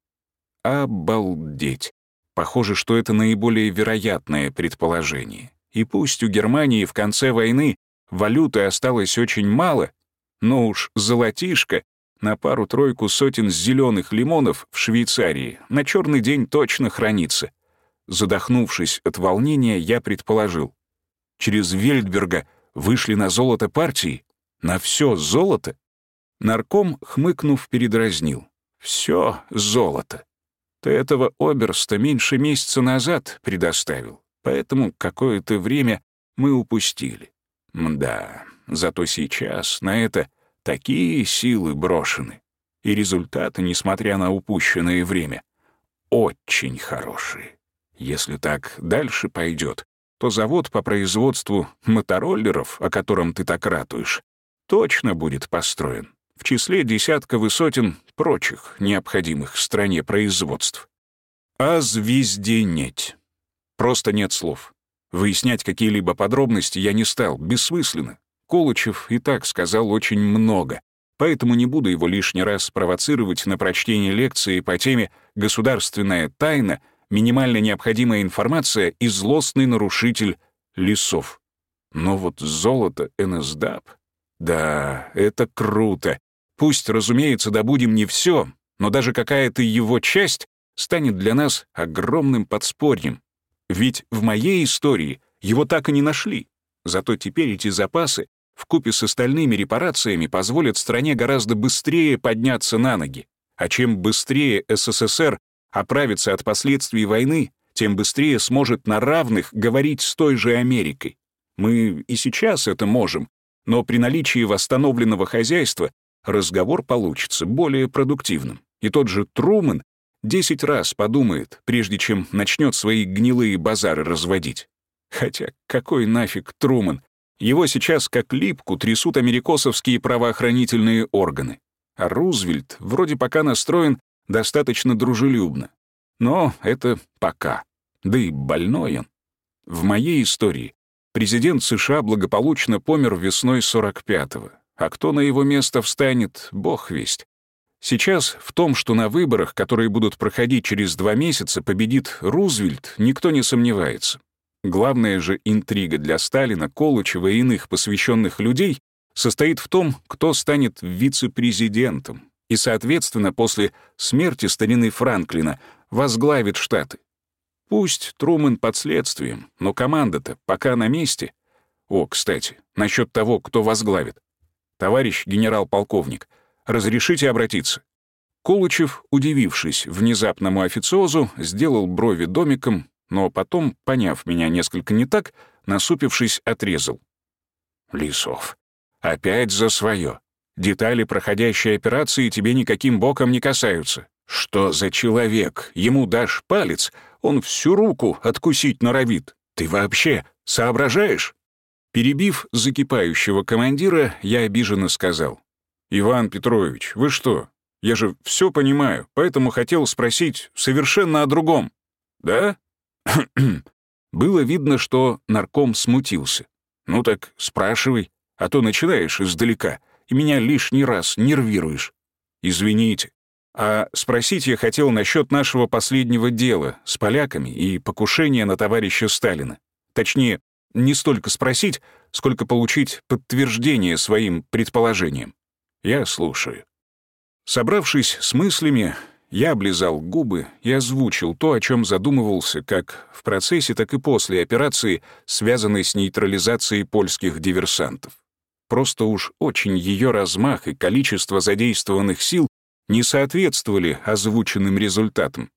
Обалдеть. Похоже, что это наиболее вероятное предположение. И пусть у Германии в конце войны валюты осталось очень мало, но уж золотишко на пару-тройку сотен зеленых лимонов в Швейцарии на черный день точно хранится. Задохнувшись от волнения, я предположил. Через Вельдберга вышли на золото партии? На все золото? Нарком, хмыкнув, передразнил. Все золото. Ты этого оберста меньше месяца назад предоставил, поэтому какое-то время мы упустили. Мда, Зато сейчас на это такие силы брошены. И результаты, несмотря на упущенное время, очень хорошие. Если так дальше пойдет, то завод по производству мотороллеров, о котором ты так ратуешь, точно будет построен в числе десятков и сотен прочих необходимых стране производств. А звезденеть. Просто нет слов. Выяснять какие-либо подробности я не стал, бессмысленно. Колычев и так сказал очень много, поэтому не буду его лишний раз провоцировать на прочтение лекции по теме «Государственная тайна», «Минимально необходимая информация» и «Злостный нарушитель лесов». Но вот золото НСДАП... Да, это круто. Пусть, разумеется, добудем не все, но даже какая-то его часть станет для нас огромным подспорьем. Ведь в моей истории его так и не нашли. Зато теперь эти запасы вкупе с остальными репарациями позволят стране гораздо быстрее подняться на ноги. А чем быстрее СССР оправится от последствий войны, тем быстрее сможет на равных говорить с той же Америкой. Мы и сейчас это можем, но при наличии восстановленного хозяйства разговор получится более продуктивным. И тот же Трумэн десять раз подумает, прежде чем начнет свои гнилые базары разводить. Хотя какой нафиг Трумэн? Его сейчас как липку трясут америкосовские правоохранительные органы. А Рузвельт вроде пока настроен достаточно дружелюбно. Но это пока. Да и больной он. В моей истории Президент США благополучно помер весной 45-го. А кто на его место встанет, бог весть. Сейчас в том, что на выборах, которые будут проходить через два месяца, победит Рузвельт, никто не сомневается. Главная же интрига для Сталина, Колычева и иных посвященных людей состоит в том, кто станет вице-президентом и, соответственно, после смерти старины Франклина возглавит Штаты. Пусть Трумэн под следствием, но команда-то пока на месте. О, кстати, насчет того, кто возглавит. Товарищ генерал-полковник, разрешите обратиться? Колычев, удивившись внезапному официозу, сделал брови домиком, но потом, поняв меня несколько не так, насупившись, отрезал. «Лисов, опять за свое. Детали проходящей операции тебе никаким боком не касаются. Что за человек? Ему дашь палец, он всю руку откусить норовит. Ты вообще соображаешь?» Перебив закипающего командира, я обиженно сказал. «Иван Петрович, вы что? Я же все понимаю, поэтому хотел спросить совершенно о другом». «Да?» Было видно, что нарком смутился. «Ну так спрашивай, а то начинаешь издалека, и меня лишний раз нервируешь». «Извините, а спросить я хотел насчет нашего последнего дела с поляками и покушения на товарища Сталина. Точнее, не столько спросить, сколько получить подтверждение своим предположениям. Я слушаю. Собравшись с мыслями, я облизал губы и озвучил то, о чем задумывался как в процессе, так и после операции, связанной с нейтрализацией польских диверсантов. Просто уж очень ее размах и количество задействованных сил не соответствовали озвученным результатам.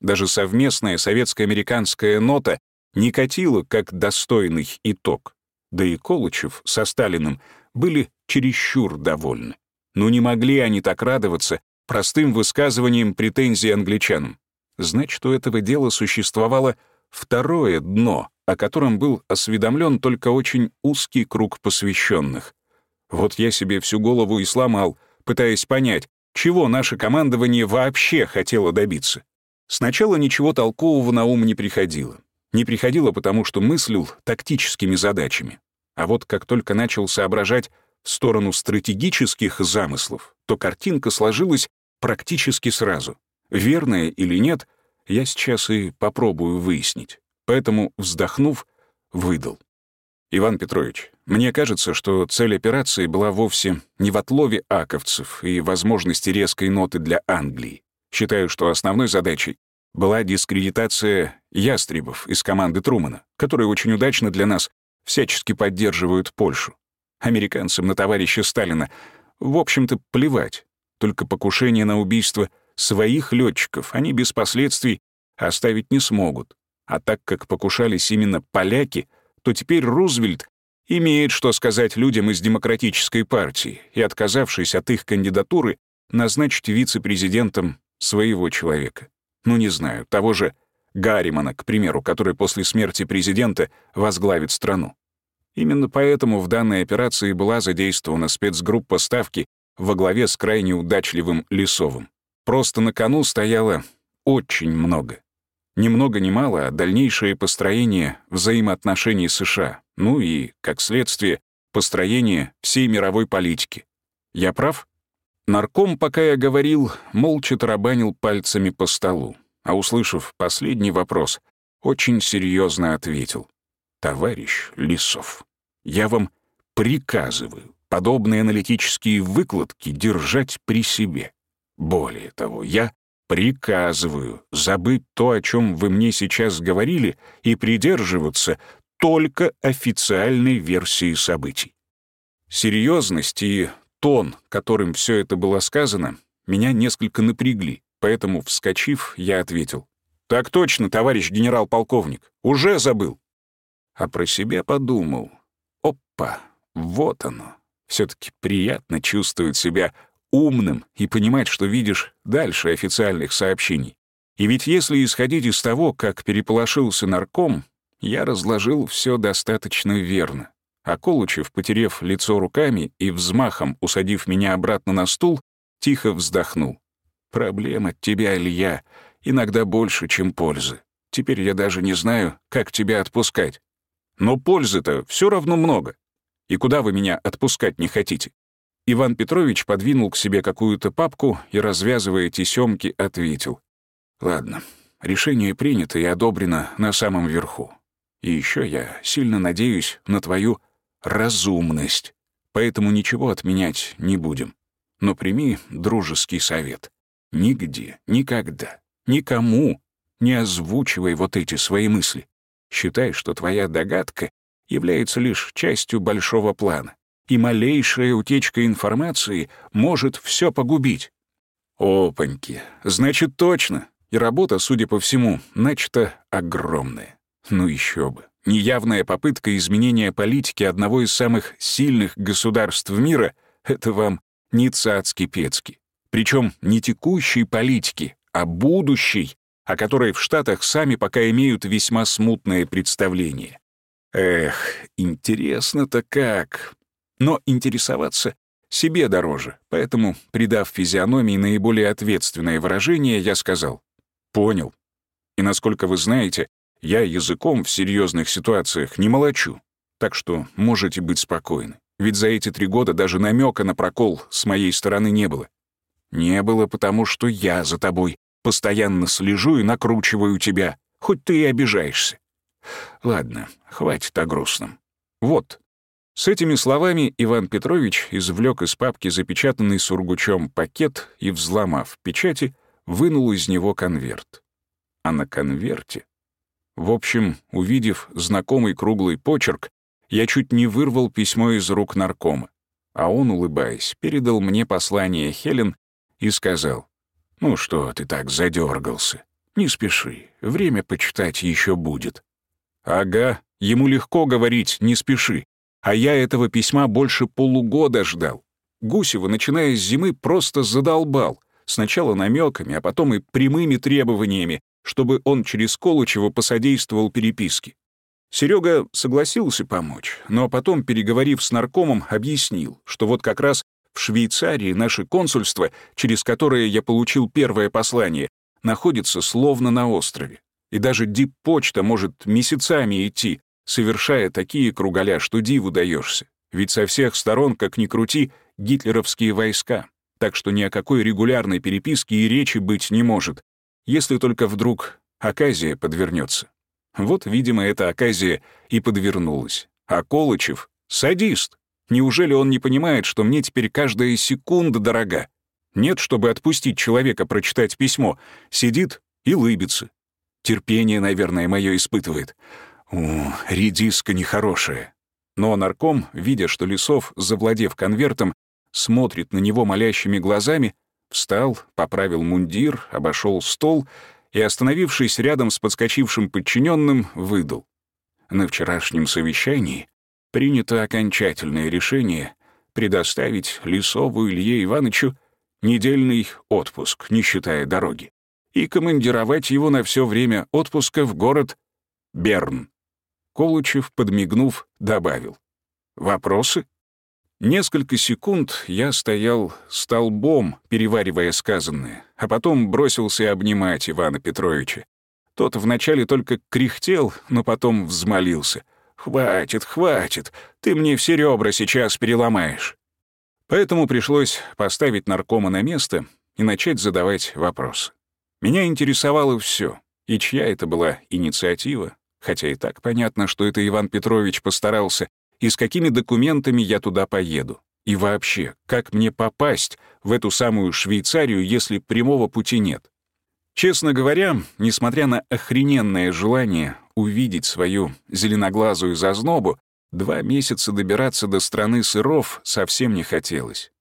Даже совместная советско-американская нота не катила как достойный итог. Да и Колычев со Сталиным были чересчур довольны. Но не могли они так радоваться простым высказыванием претензий англичанам. Значит, у этого дела существовало второе дно, о котором был осведомлен только очень узкий круг посвященных. Вот я себе всю голову и сломал, пытаясь понять, чего наше командование вообще хотело добиться? Сначала ничего толкового на ум не приходило. Не приходило, потому что мыслил тактическими задачами. А вот как только начал соображать в сторону стратегических замыслов, то картинка сложилась практически сразу. Верная или нет, я сейчас и попробую выяснить. Поэтому, вздохнув, выдал. Иван Петрович, мне кажется, что цель операции была вовсе не в отлове аковцев и возможности резкой ноты для Англии. Считаю, что основной задачей была дискредитация ястребов из команды Трумана, которые очень удачно для нас всячески поддерживают Польшу. Американцам на товарища Сталина, в общем-то, плевать. Только покушение на убийство своих летчиков они без последствий оставить не смогут. А так как покушались именно поляки — то теперь Рузвельт имеет что сказать людям из Демократической партии и, отказавшись от их кандидатуры, назначить вице-президентом своего человека. Ну, не знаю, того же Гарримана, к примеру, который после смерти президента возглавит страну. Именно поэтому в данной операции была задействована спецгруппа Ставки во главе с крайне удачливым Лисовым. Просто на кону стояло очень много. Ни много ни мало, а дальнейшее построение взаимоотношений США, ну и, как следствие, построение всей мировой политики. Я прав? Нарком, пока я говорил, молча тарабанил пальцами по столу, а, услышав последний вопрос, очень серьезно ответил. «Товарищ Лисов, я вам приказываю подобные аналитические выкладки держать при себе. Более того, я приказываю забыть то, о чем вы мне сейчас говорили, и придерживаться только официальной версии событий. Серьезность и тон, которым все это было сказано, меня несколько напрягли, поэтому, вскочив, я ответил. «Так точно, товарищ генерал-полковник, уже забыл». А про себя подумал. «Опа, вот оно. все таки приятно чувствовать себя умным и понимать, что видишь дальше официальных сообщений. И ведь если исходить из того, как переполошился нарком, я разложил все достаточно верно. А Колучев, потерев лицо руками и взмахом усадив меня обратно на стул, тихо вздохнул. «Проблем от тебя, Илья, иногда больше, чем пользы. Теперь я даже не знаю, как тебя отпускать. Но пользы-то все равно много. И куда вы меня отпускать не хотите?» Иван Петрович подвинул к себе какую-то папку и, развязывая тесемки, ответил. «Ладно, решение принято и одобрено на самом верху. И еще я сильно надеюсь на твою разумность, поэтому ничего отменять не будем. Но прими дружеский совет. Нигде, никогда, никому не озвучивай вот эти свои мысли. Считай, что твоя догадка является лишь частью большого плана и малейшая утечка информации может все погубить. Опаньки, значит, точно. И работа, судя по всему, начата огромная. Ну еще бы. Неявная попытка изменения политики одного из самых сильных государств мира — это вам не цацки-пецки. Причем не текущей политики, а будущей, о которой в Штатах сами пока имеют весьма смутное представление. Эх, интересно-то как но интересоваться себе дороже, поэтому, придав физиономии наиболее ответственное выражение, я сказал «Понял. И насколько вы знаете, я языком в серьезных ситуациях не молочу, так что можете быть спокойны, ведь за эти три года даже намека на прокол с моей стороны не было. Не было, потому что я за тобой постоянно слежу и накручиваю тебя, хоть ты и обижаешься. Ладно, хватит о грустном. Вот, с этими словами Иван Петрович извлек из папки запечатанный сургучом пакет и, взломав печати, вынул из него конверт. А на конверте... В общем, увидев знакомый круглый почерк, я чуть не вырвал письмо из рук наркома. А он, улыбаясь, передал мне послание Хелен и сказал, «Ну что ты так задергался? Не спеши, время почитать еще будет». «Ага, ему легко говорить «не спеши», а я этого письма больше полугода ждал. Гусева, начиная с зимы, просто задолбал. Сначала намеками, а потом и прямыми требованиями, чтобы он через Колычева посодействовал переписке. Серега согласился помочь, но потом, переговорив с наркомом, объяснил, что вот как раз в Швейцарии наше консульство, через которое я получил первое послание, находится словно на острове. И даже дип-почта может месяцами идти, совершая такие кругаля, что диву даешься. Ведь со всех сторон, как ни крути, гитлеровские войска. Так что ни о какой регулярной переписке и речи быть не может, если только вдруг оказия подвернется. Вот, видимо, эта оказия и подвернулась. А Колычев — садист. Неужели он не понимает, что мне теперь каждая секунда дорога? Нет, чтобы отпустить человека прочитать письмо. Сидит и лыбится. Терпение, наверное, мое испытывает. О, редиска нехорошая. Но нарком, видя, что Лисов, завладев конвертом, смотрит на него молящими глазами, встал, поправил мундир, обошел стол и, остановившись рядом с подскочившим подчиненным, выдал. На вчерашнем совещании принято окончательное решение предоставить Лисову Илье Ивановичу недельный отпуск, не считая дороги, и командировать его на все время отпуска в город Берн. Колычев, подмигнув, добавил. «Вопросы?» Несколько секунд я стоял столбом, переваривая сказанное, а потом бросился обнимать Ивана Петровича. Тот вначале только кряхтел, но потом взмолился. «Хватит, хватит, ты мне все ребра сейчас переломаешь». Поэтому пришлось поставить наркома на место и начать задавать вопросы. Меня интересовало все, и чья это была инициатива, хотя и так понятно, что это Иван Петрович постарался, и с какими документами я туда поеду. И вообще, как мне попасть в эту самую Швейцарию, если прямого пути нет? Честно говоря, несмотря на охрененное желание увидеть свою зеленоглазую зазнобу, два месяца добираться до страны сыров совсем не хотелось.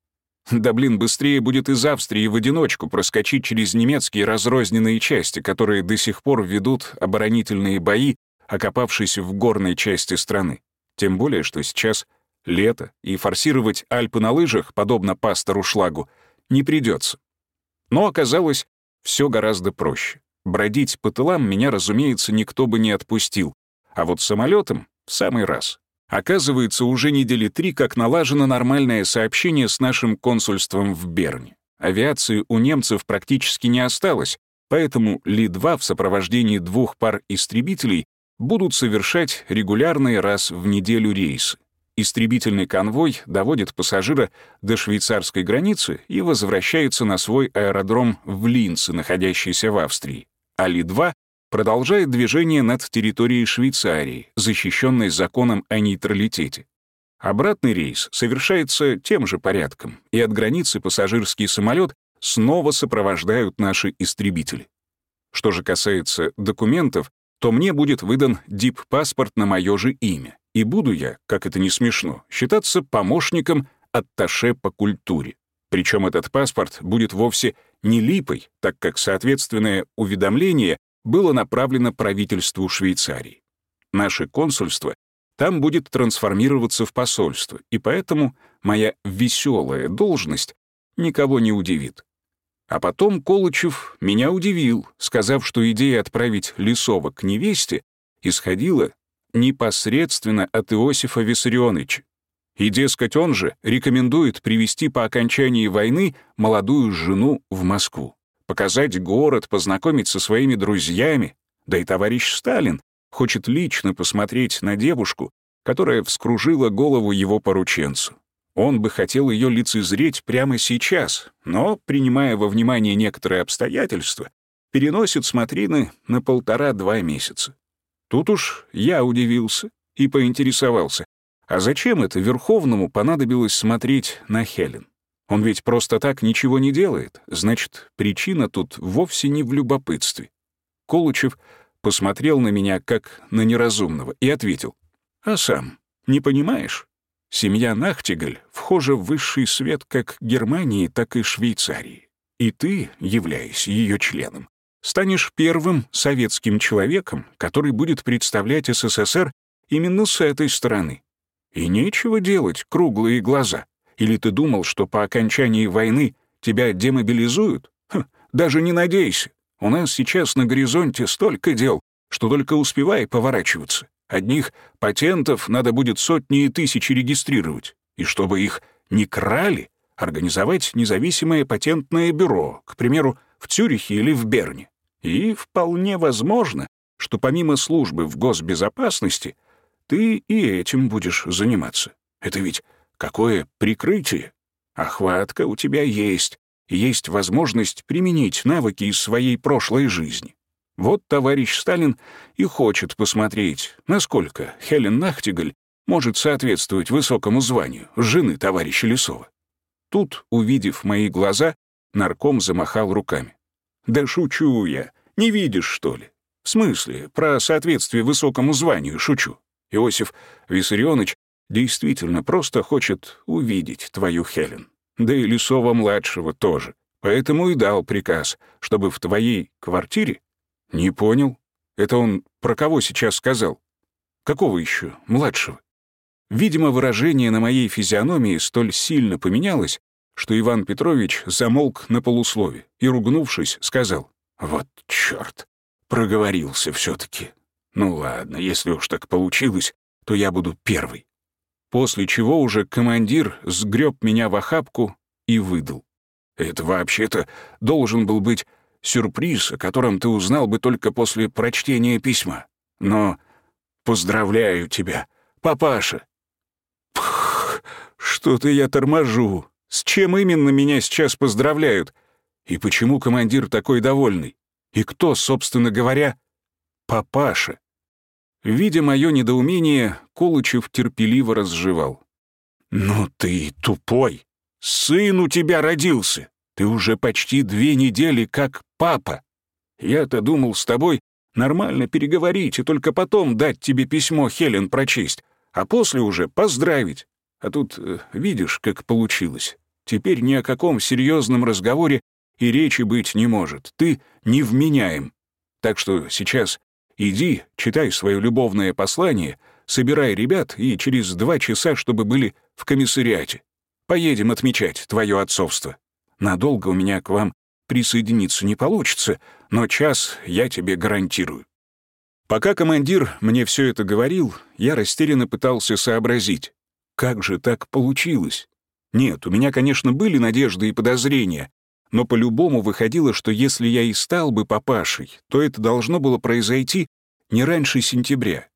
Да блин, быстрее будет из Австрии в одиночку проскочить через немецкие разрозненные части, которые до сих пор ведут оборонительные бои, окопавшись в горной части страны. Тем более, что сейчас лето, и форсировать Альпы на лыжах, подобно пастору Шлагу, не придется. Но оказалось, все гораздо проще. Бродить по тылам меня, разумеется, никто бы не отпустил, а вот самолетом в самый раз. Оказывается, уже недели три, как налажено нормальное сообщение с нашим консульством в Берне. Авиации у немцев практически не осталось, поэтому Ли-2 в сопровождении двух пар истребителей будут совершать регулярные раз в неделю рейсы. Истребительный конвой доводит пассажира до швейцарской границы и возвращается на свой аэродром в Линце, находящийся в Австрии. А Ли-2 продолжает движение над территорией Швейцарии, защищенной законом о нейтралитете. Обратный рейс совершается тем же порядком, и от границы пассажирский самолет снова сопровождают наши истребители. Что же касается документов, то мне будет выдан дип-паспорт на мое же имя, и буду я, как это не смешно, считаться помощником атташе по культуре. Причем этот паспорт будет вовсе не липой, так как соответственное уведомление было направлено правительству Швейцарии. Наше консульство там будет трансформироваться в посольство, и поэтому моя веселая должность никого не удивит. А потом Колычев меня удивил, сказав, что идея отправить Лисова к невесте исходила непосредственно от Иосифа Виссарионовича. И, дескать, он же рекомендует привести по окончании войны молодую жену в Москву показать город, познакомить со своими друзьями. Да и товарищ Сталин хочет лично посмотреть на девушку, которая вскружила голову его порученцу. Он бы хотел ее лицезреть прямо сейчас, но, принимая во внимание некоторые обстоятельства, переносит смотрины на полтора-два месяца. Тут уж я удивился и поинтересовался, а зачем это Верховному понадобилось смотреть на Хелен? Он ведь просто так ничего не делает. Значит, причина тут вовсе не в любопытстве. Колычев посмотрел на меня как на неразумного и ответил. «А сам, не понимаешь? Семья Нахтигаль вхожа в высший свет как Германии, так и Швейцарии. И ты, являясь ее членом, станешь первым советским человеком, который будет представлять СССР именно с этой стороны. И нечего делать круглые глаза. Или ты думал, что по окончании войны тебя демобилизуют? Хм, даже не надейся. У нас сейчас на горизонте столько дел, что только успевай поворачиваться. Одних патентов надо будет сотни и тысячи регистрировать. И чтобы их не крали, организовать независимое патентное бюро, к примеру, в Цюрихе или в Берне. И вполне возможно, что помимо службы в госбезопасности ты и этим будешь заниматься. Это ведь Какое прикрытие? Охватка у тебя есть, есть возможность применить навыки из своей прошлой жизни. Вот товарищ Сталин и хочет посмотреть, насколько Хелен Нахтигаль может соответствовать высокому званию жены товарища Лесова. Тут, увидев мои глаза, нарком замахал руками. «Да шучу я. Не видишь, что ли? В смысле, про соответствие высокому званию шучу. Иосиф Виссарионович действительно просто хочет увидеть твою Хелен. Да и Лисова-младшего тоже. Поэтому и дал приказ, чтобы в твоей квартире... Не понял. Это он про кого сейчас сказал? Какого еще младшего? Видимо, выражение на моей физиономии столь сильно поменялось, что Иван Петрович замолк на полуслове и, ругнувшись, сказал, «Вот чёрт, проговорился все таки Ну ладно, если уж так получилось, то я буду первый после чего уже командир сгреб меня в охапку и выдал. Это вообще-то должен был быть сюрприз, о котором ты узнал бы только после прочтения письма. Но поздравляю тебя, папаша. Пх, что-то я торможу. С чем именно меня сейчас поздравляют? И почему командир такой довольный? И кто, собственно говоря, папаша? Видя мое недоумение, Колычев терпеливо разжевал. «Ну ты тупой! Сын у тебя родился! Ты уже почти две недели как папа! Я-то думал с тобой нормально переговорить и только потом дать тебе письмо Хелен прочесть, а после уже поздравить. А тут, э, видишь, как получилось. Теперь ни о каком серьезном разговоре и речи быть не может. Ты невменяем. Так что сейчас иди, читай свое любовное послание, собирай ребят и через два часа, чтобы были в комиссариате. Поедем отмечать твое отцовство. Надолго у меня к вам присоединиться не получится, но час я тебе гарантирую». Пока командир мне все это говорил, я растерянно пытался сообразить, как же так получилось. Нет, у меня, конечно, были надежды и подозрения, но по-любому выходило, что если я и стал бы папашей, то это должно было произойти не раньше сентября.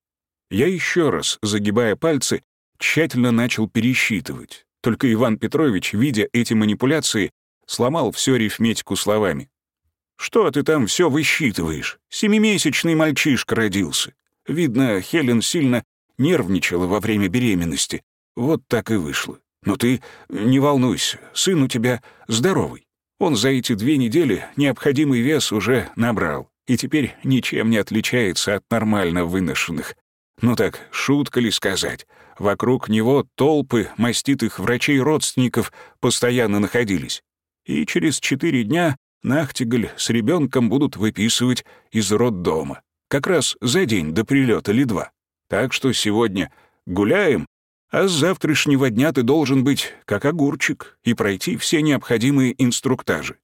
Я еще раз, загибая пальцы, тщательно начал пересчитывать. Только Иван Петрович, видя эти манипуляции, сломал всю арифметику словами. «Что ты там все высчитываешь? Семимесячный мальчишка родился. Видно, Хелен сильно нервничала во время беременности. Вот так и вышло. Но ты не волнуйся, сын у тебя здоровый. Он за эти две недели необходимый вес уже набрал и теперь ничем не отличается от нормально выношенных. Ну так, шутка ли сказать? Вокруг него толпы маститых врачей-родственников постоянно находились. И через четыре дня Нахтигаль с ребенком будут выписывать из роддома. Как раз за день до прилета или два. Так что сегодня гуляем, а с завтрашнего дня ты должен быть как огурчик и пройти все необходимые инструктажи.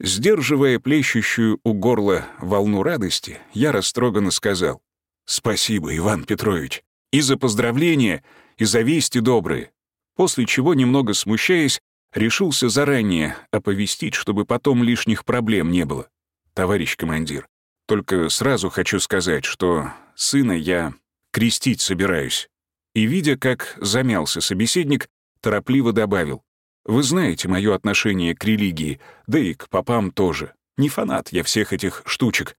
Сдерживая плещущую у горла волну радости, я растроганно сказал «Спасибо, Иван Петрович, и за поздравления, и за вести добрые». После чего, немного смущаясь, решился заранее оповестить, чтобы потом лишних проблем не было. Товарищ командир, только сразу хочу сказать, что сына я крестить собираюсь. И, видя, как замялся собеседник, торопливо добавил. Вы знаете мое отношение к религии, да и к попам тоже. Не фанат я всех этих штучек.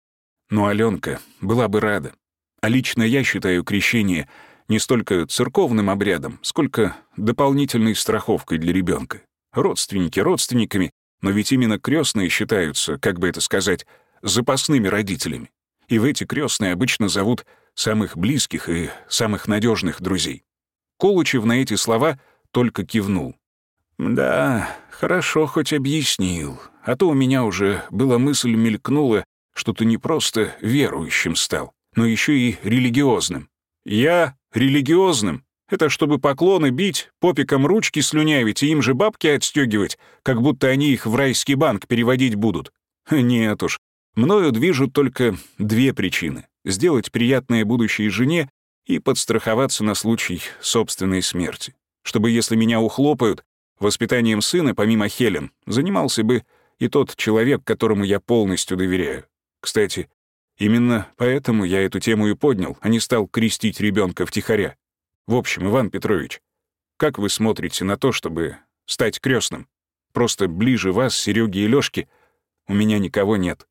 Но Аленка была бы рада. А лично я считаю крещение не столько церковным обрядом, сколько дополнительной страховкой для ребенка. Родственники родственниками, но ведь именно крестные считаются, как бы это сказать, запасными родителями. И в эти крестные обычно зовут самых близких и самых надежных друзей. Колучев на эти слова только кивнул. «Да, хорошо хоть объяснил, а то у меня уже была мысль мелькнула, что ты не просто верующим стал, но еще и религиозным. Я религиозным? Это чтобы поклоны бить, попиком ручки слюнявить и им же бабки отстегивать, как будто они их в райский банк переводить будут? Нет уж. Мною движут только две причины — сделать приятное будущей жене и подстраховаться на случай собственной смерти. Чтобы, если меня ухлопают, Воспитанием сына, помимо Хелен, занимался бы и тот человек, которому я полностью доверяю. Кстати, именно поэтому я эту тему и поднял, а не стал крестить ребенка втихаря. В общем, Иван Петрович, как вы смотрите на то, чтобы стать крестным? Просто ближе вас, Сереги и Лёшки, у меня никого нет.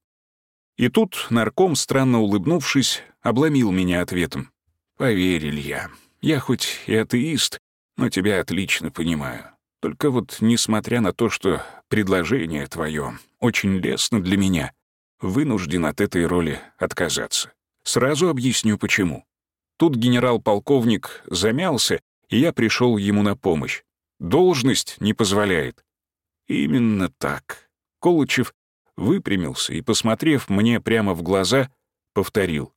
И тут нарком, странно улыбнувшись, обломил меня ответом. «Поверь, Илья, я хоть и атеист, но тебя отлично понимаю. Только вот, несмотря на то, что предложение твое очень лестно для меня, вынужден от этой роли отказаться. Сразу объясню, почему. Тут генерал-полковник замялся, и я пришел ему на помощь. Должность не позволяет. Именно так. Колычев выпрямился и, посмотрев мне прямо в глаза, повторил.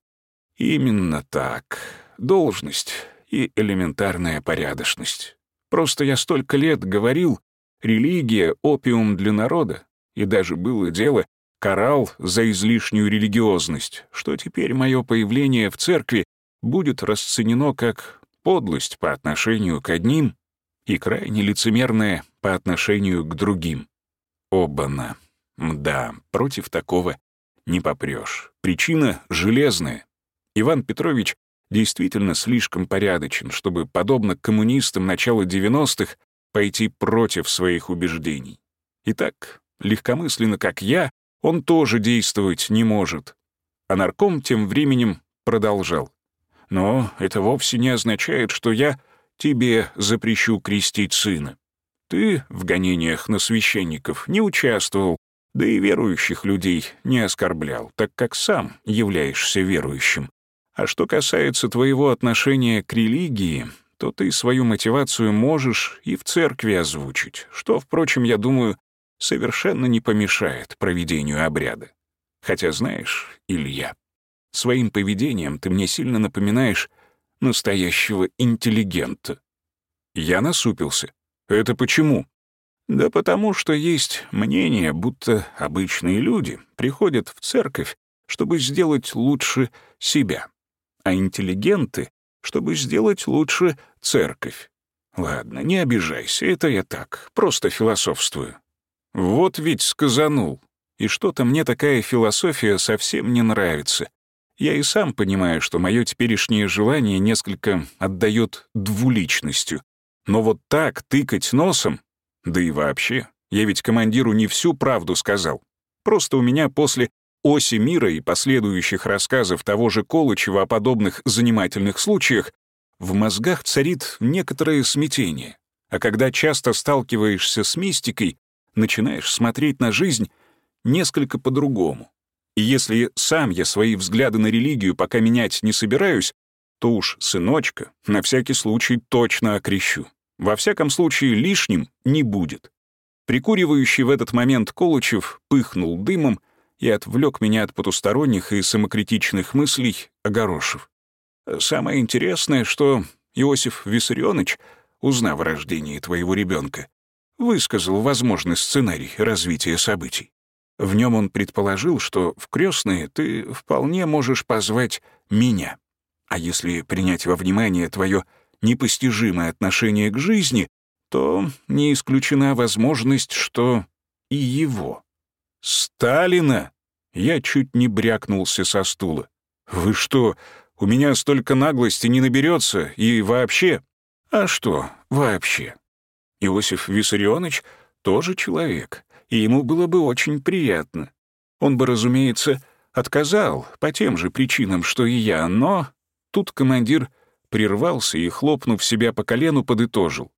Именно так. Должность и элементарная порядочность. Просто я столько лет говорил, религия — опиум для народа, и даже было дело, карал за излишнюю религиозность, что теперь мое появление в церкви будет расценено как подлость по отношению к одним и крайне лицемерная по отношению к другим. Оба-на. Мда, против такого не попрешь. Причина железная. Иван Петрович действительно слишком порядочен, чтобы, подобно коммунистам начала 90-х, пойти против своих убеждений. Итак, легкомысленно, как я, он тоже действовать не может. А нарком тем временем продолжал. Но это вовсе не означает, что я тебе запрещу крестить сына. Ты в гонениях на священников не участвовал, да и верующих людей не оскорблял, так как сам являешься верующим. А что касается твоего отношения к религии, то ты свою мотивацию можешь и в церкви озвучить, что, впрочем, я думаю, совершенно не помешает проведению обряда. Хотя, знаешь, Илья, своим поведением ты мне сильно напоминаешь настоящего интеллигента. Я насупился. Это почему? Да потому что есть мнение, будто обычные люди приходят в церковь, чтобы сделать лучше себя, а интеллигенты — чтобы сделать лучше церковь. Ладно, не обижайся, это я так, просто философствую. Вот ведь сказанул. И что-то мне такая философия совсем не нравится. Я и сам понимаю, что мое теперешнее желание несколько отдает двуличностью. Но вот так тыкать носом, да и вообще, я ведь командиру не всю правду сказал. Просто у меня после оси мира и последующих рассказов того же Колычева о подобных занимательных случаях в мозгах царит некоторое смятение. А когда часто сталкиваешься с мистикой, начинаешь смотреть на жизнь несколько по-другому. И если сам я свои взгляды на религию пока менять не собираюсь, то уж сыночка на всякий случай точно окрещу. Во всяком случае, лишним не будет. Прикуривающий в этот момент Колычев пыхнул дымом и отвлек меня от потусторонних и самокритичных мыслей, огорошив. Самое интересное, что Иосиф Виссарионович, узнав о рождении твоего ребенка, высказал возможный сценарий развития событий. В нем он предположил, что в крестные ты вполне можешь позвать меня. А если принять во внимание твое непостижимое отношение к жизни, то не исключена возможность, что и его. Сталина! Я чуть не брякнулся со стула. Вы что, у меня столько наглости не наберется и вообще? А что вообще? Иосиф Виссарионович тоже человек, и ему было бы очень приятно. Он бы, разумеется, отказал по тем же причинам, что и я, но тут командир прервался и, хлопнув себя по колену, подытожил.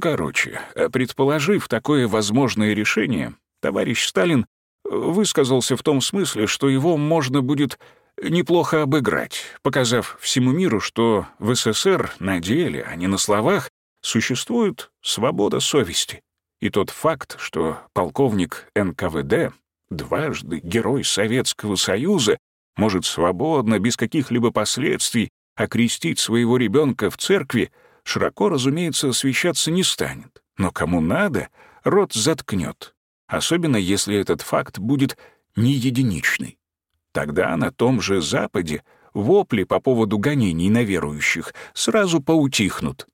Короче, предположив такое возможное решение, товарищ Сталин высказался в том смысле, что его можно будет неплохо обыграть, показав всему миру, что в СССР на деле, а не на словах, существует свобода совести. И тот факт, что полковник НКВД, дважды герой Советского Союза, может свободно, без каких-либо последствий, окрестить своего ребенка в церкви, широко, разумеется, освещаться не станет. Но кому надо, рот заткнет. Особенно если этот факт будет не единичный. Тогда на том же Западе вопли по поводу гонений на верующих сразу поутихнут.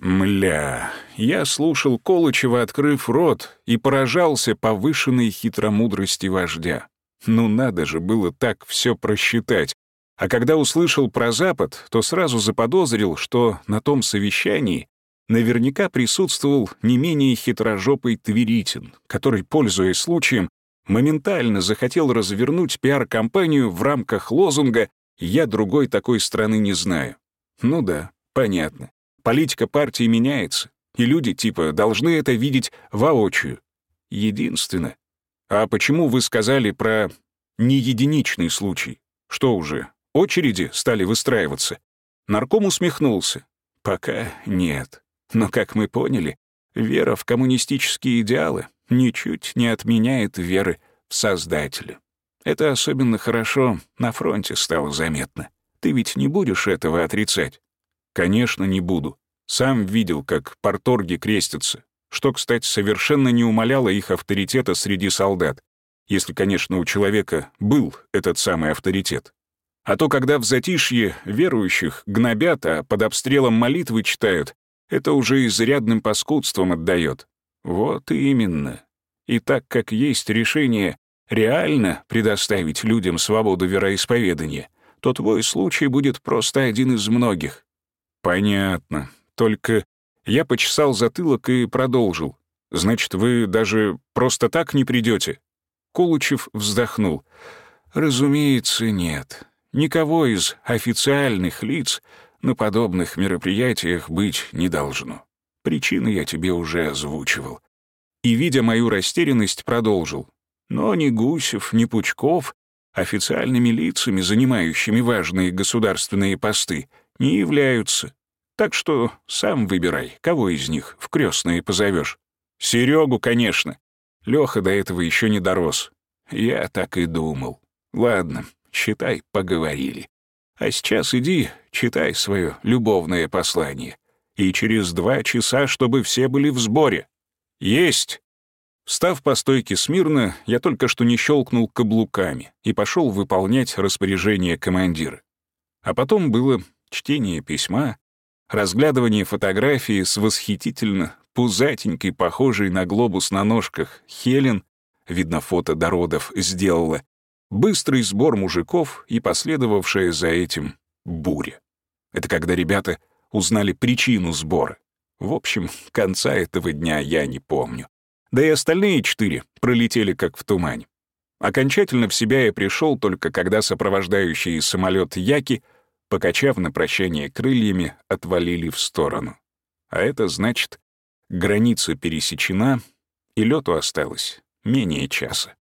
Мля, я слушал Колычева, открыв рот, и поражался повышенной хитромудрости вождя. Ну надо же было так все просчитать. А когда услышал про Запад, то сразу заподозрил, что на том совещании наверняка присутствовал не менее хитрожопый Тверитин, который, пользуясь случаем, моментально захотел развернуть пиар-компанию в рамках лозунга «Я другой такой страны не знаю». Ну да, понятно. Политика партии меняется, и люди типа должны это видеть воочию. Единственное. А почему вы сказали про неединичный случай? Что уже, очереди стали выстраиваться? Нарком усмехнулся. Пока нет. Но, как мы поняли, вера в коммунистические идеалы ничуть не отменяет веры в Создателя. Это особенно хорошо на фронте стало заметно. Ты ведь не будешь этого отрицать? Конечно, не буду. Сам видел, как порторги крестятся, что, кстати, совершенно не умаляло их авторитета среди солдат, если, конечно, у человека был этот самый авторитет. А то, когда в затишье верующих гнобят, а под обстрелом молитвы читают, это уже изрядным паскудством отдает. Вот именно. И так как есть решение реально предоставить людям свободу вероисповедания, то твой случай будет просто один из многих. Понятно. Только я почесал затылок и продолжил. Значит, вы даже просто так не придете? Колучев вздохнул. Разумеется, нет. Никого из официальных лиц на подобных мероприятиях быть не должно. Причины я тебе уже озвучивал. И, видя мою растерянность, продолжил. Но ни Гусев, ни Пучков официальными лицами, занимающими важные государственные посты, не являются. Так что сам выбирай, кого из них в крестные позовешь. Серегу, конечно. Леха до этого еще не дорос. Я так и думал. Ладно, считай, поговорили. А сейчас иди, читай свое любовное послание. И через два часа, чтобы все были в сборе. Есть! Встав по стойке смирно, я только что не щелкнул каблуками и пошел выполнять распоряжение командира. А потом было чтение письма, разглядывание фотографии с восхитительно пузатенькой, похожей на глобус на ножках, Хелен, видно, фото до родов, сделала, быстрый сбор мужиков и последовавшая за этим буря. Это когда ребята узнали причину сбора. В общем, конца этого дня я не помню. Да и остальные четыре пролетели как в тумане. Окончательно в себя я пришел только когда сопровождающий самолет Яки — покачав на прощание крыльями, отвалили в сторону. А это значит, граница пересечена, и лету осталось менее часа.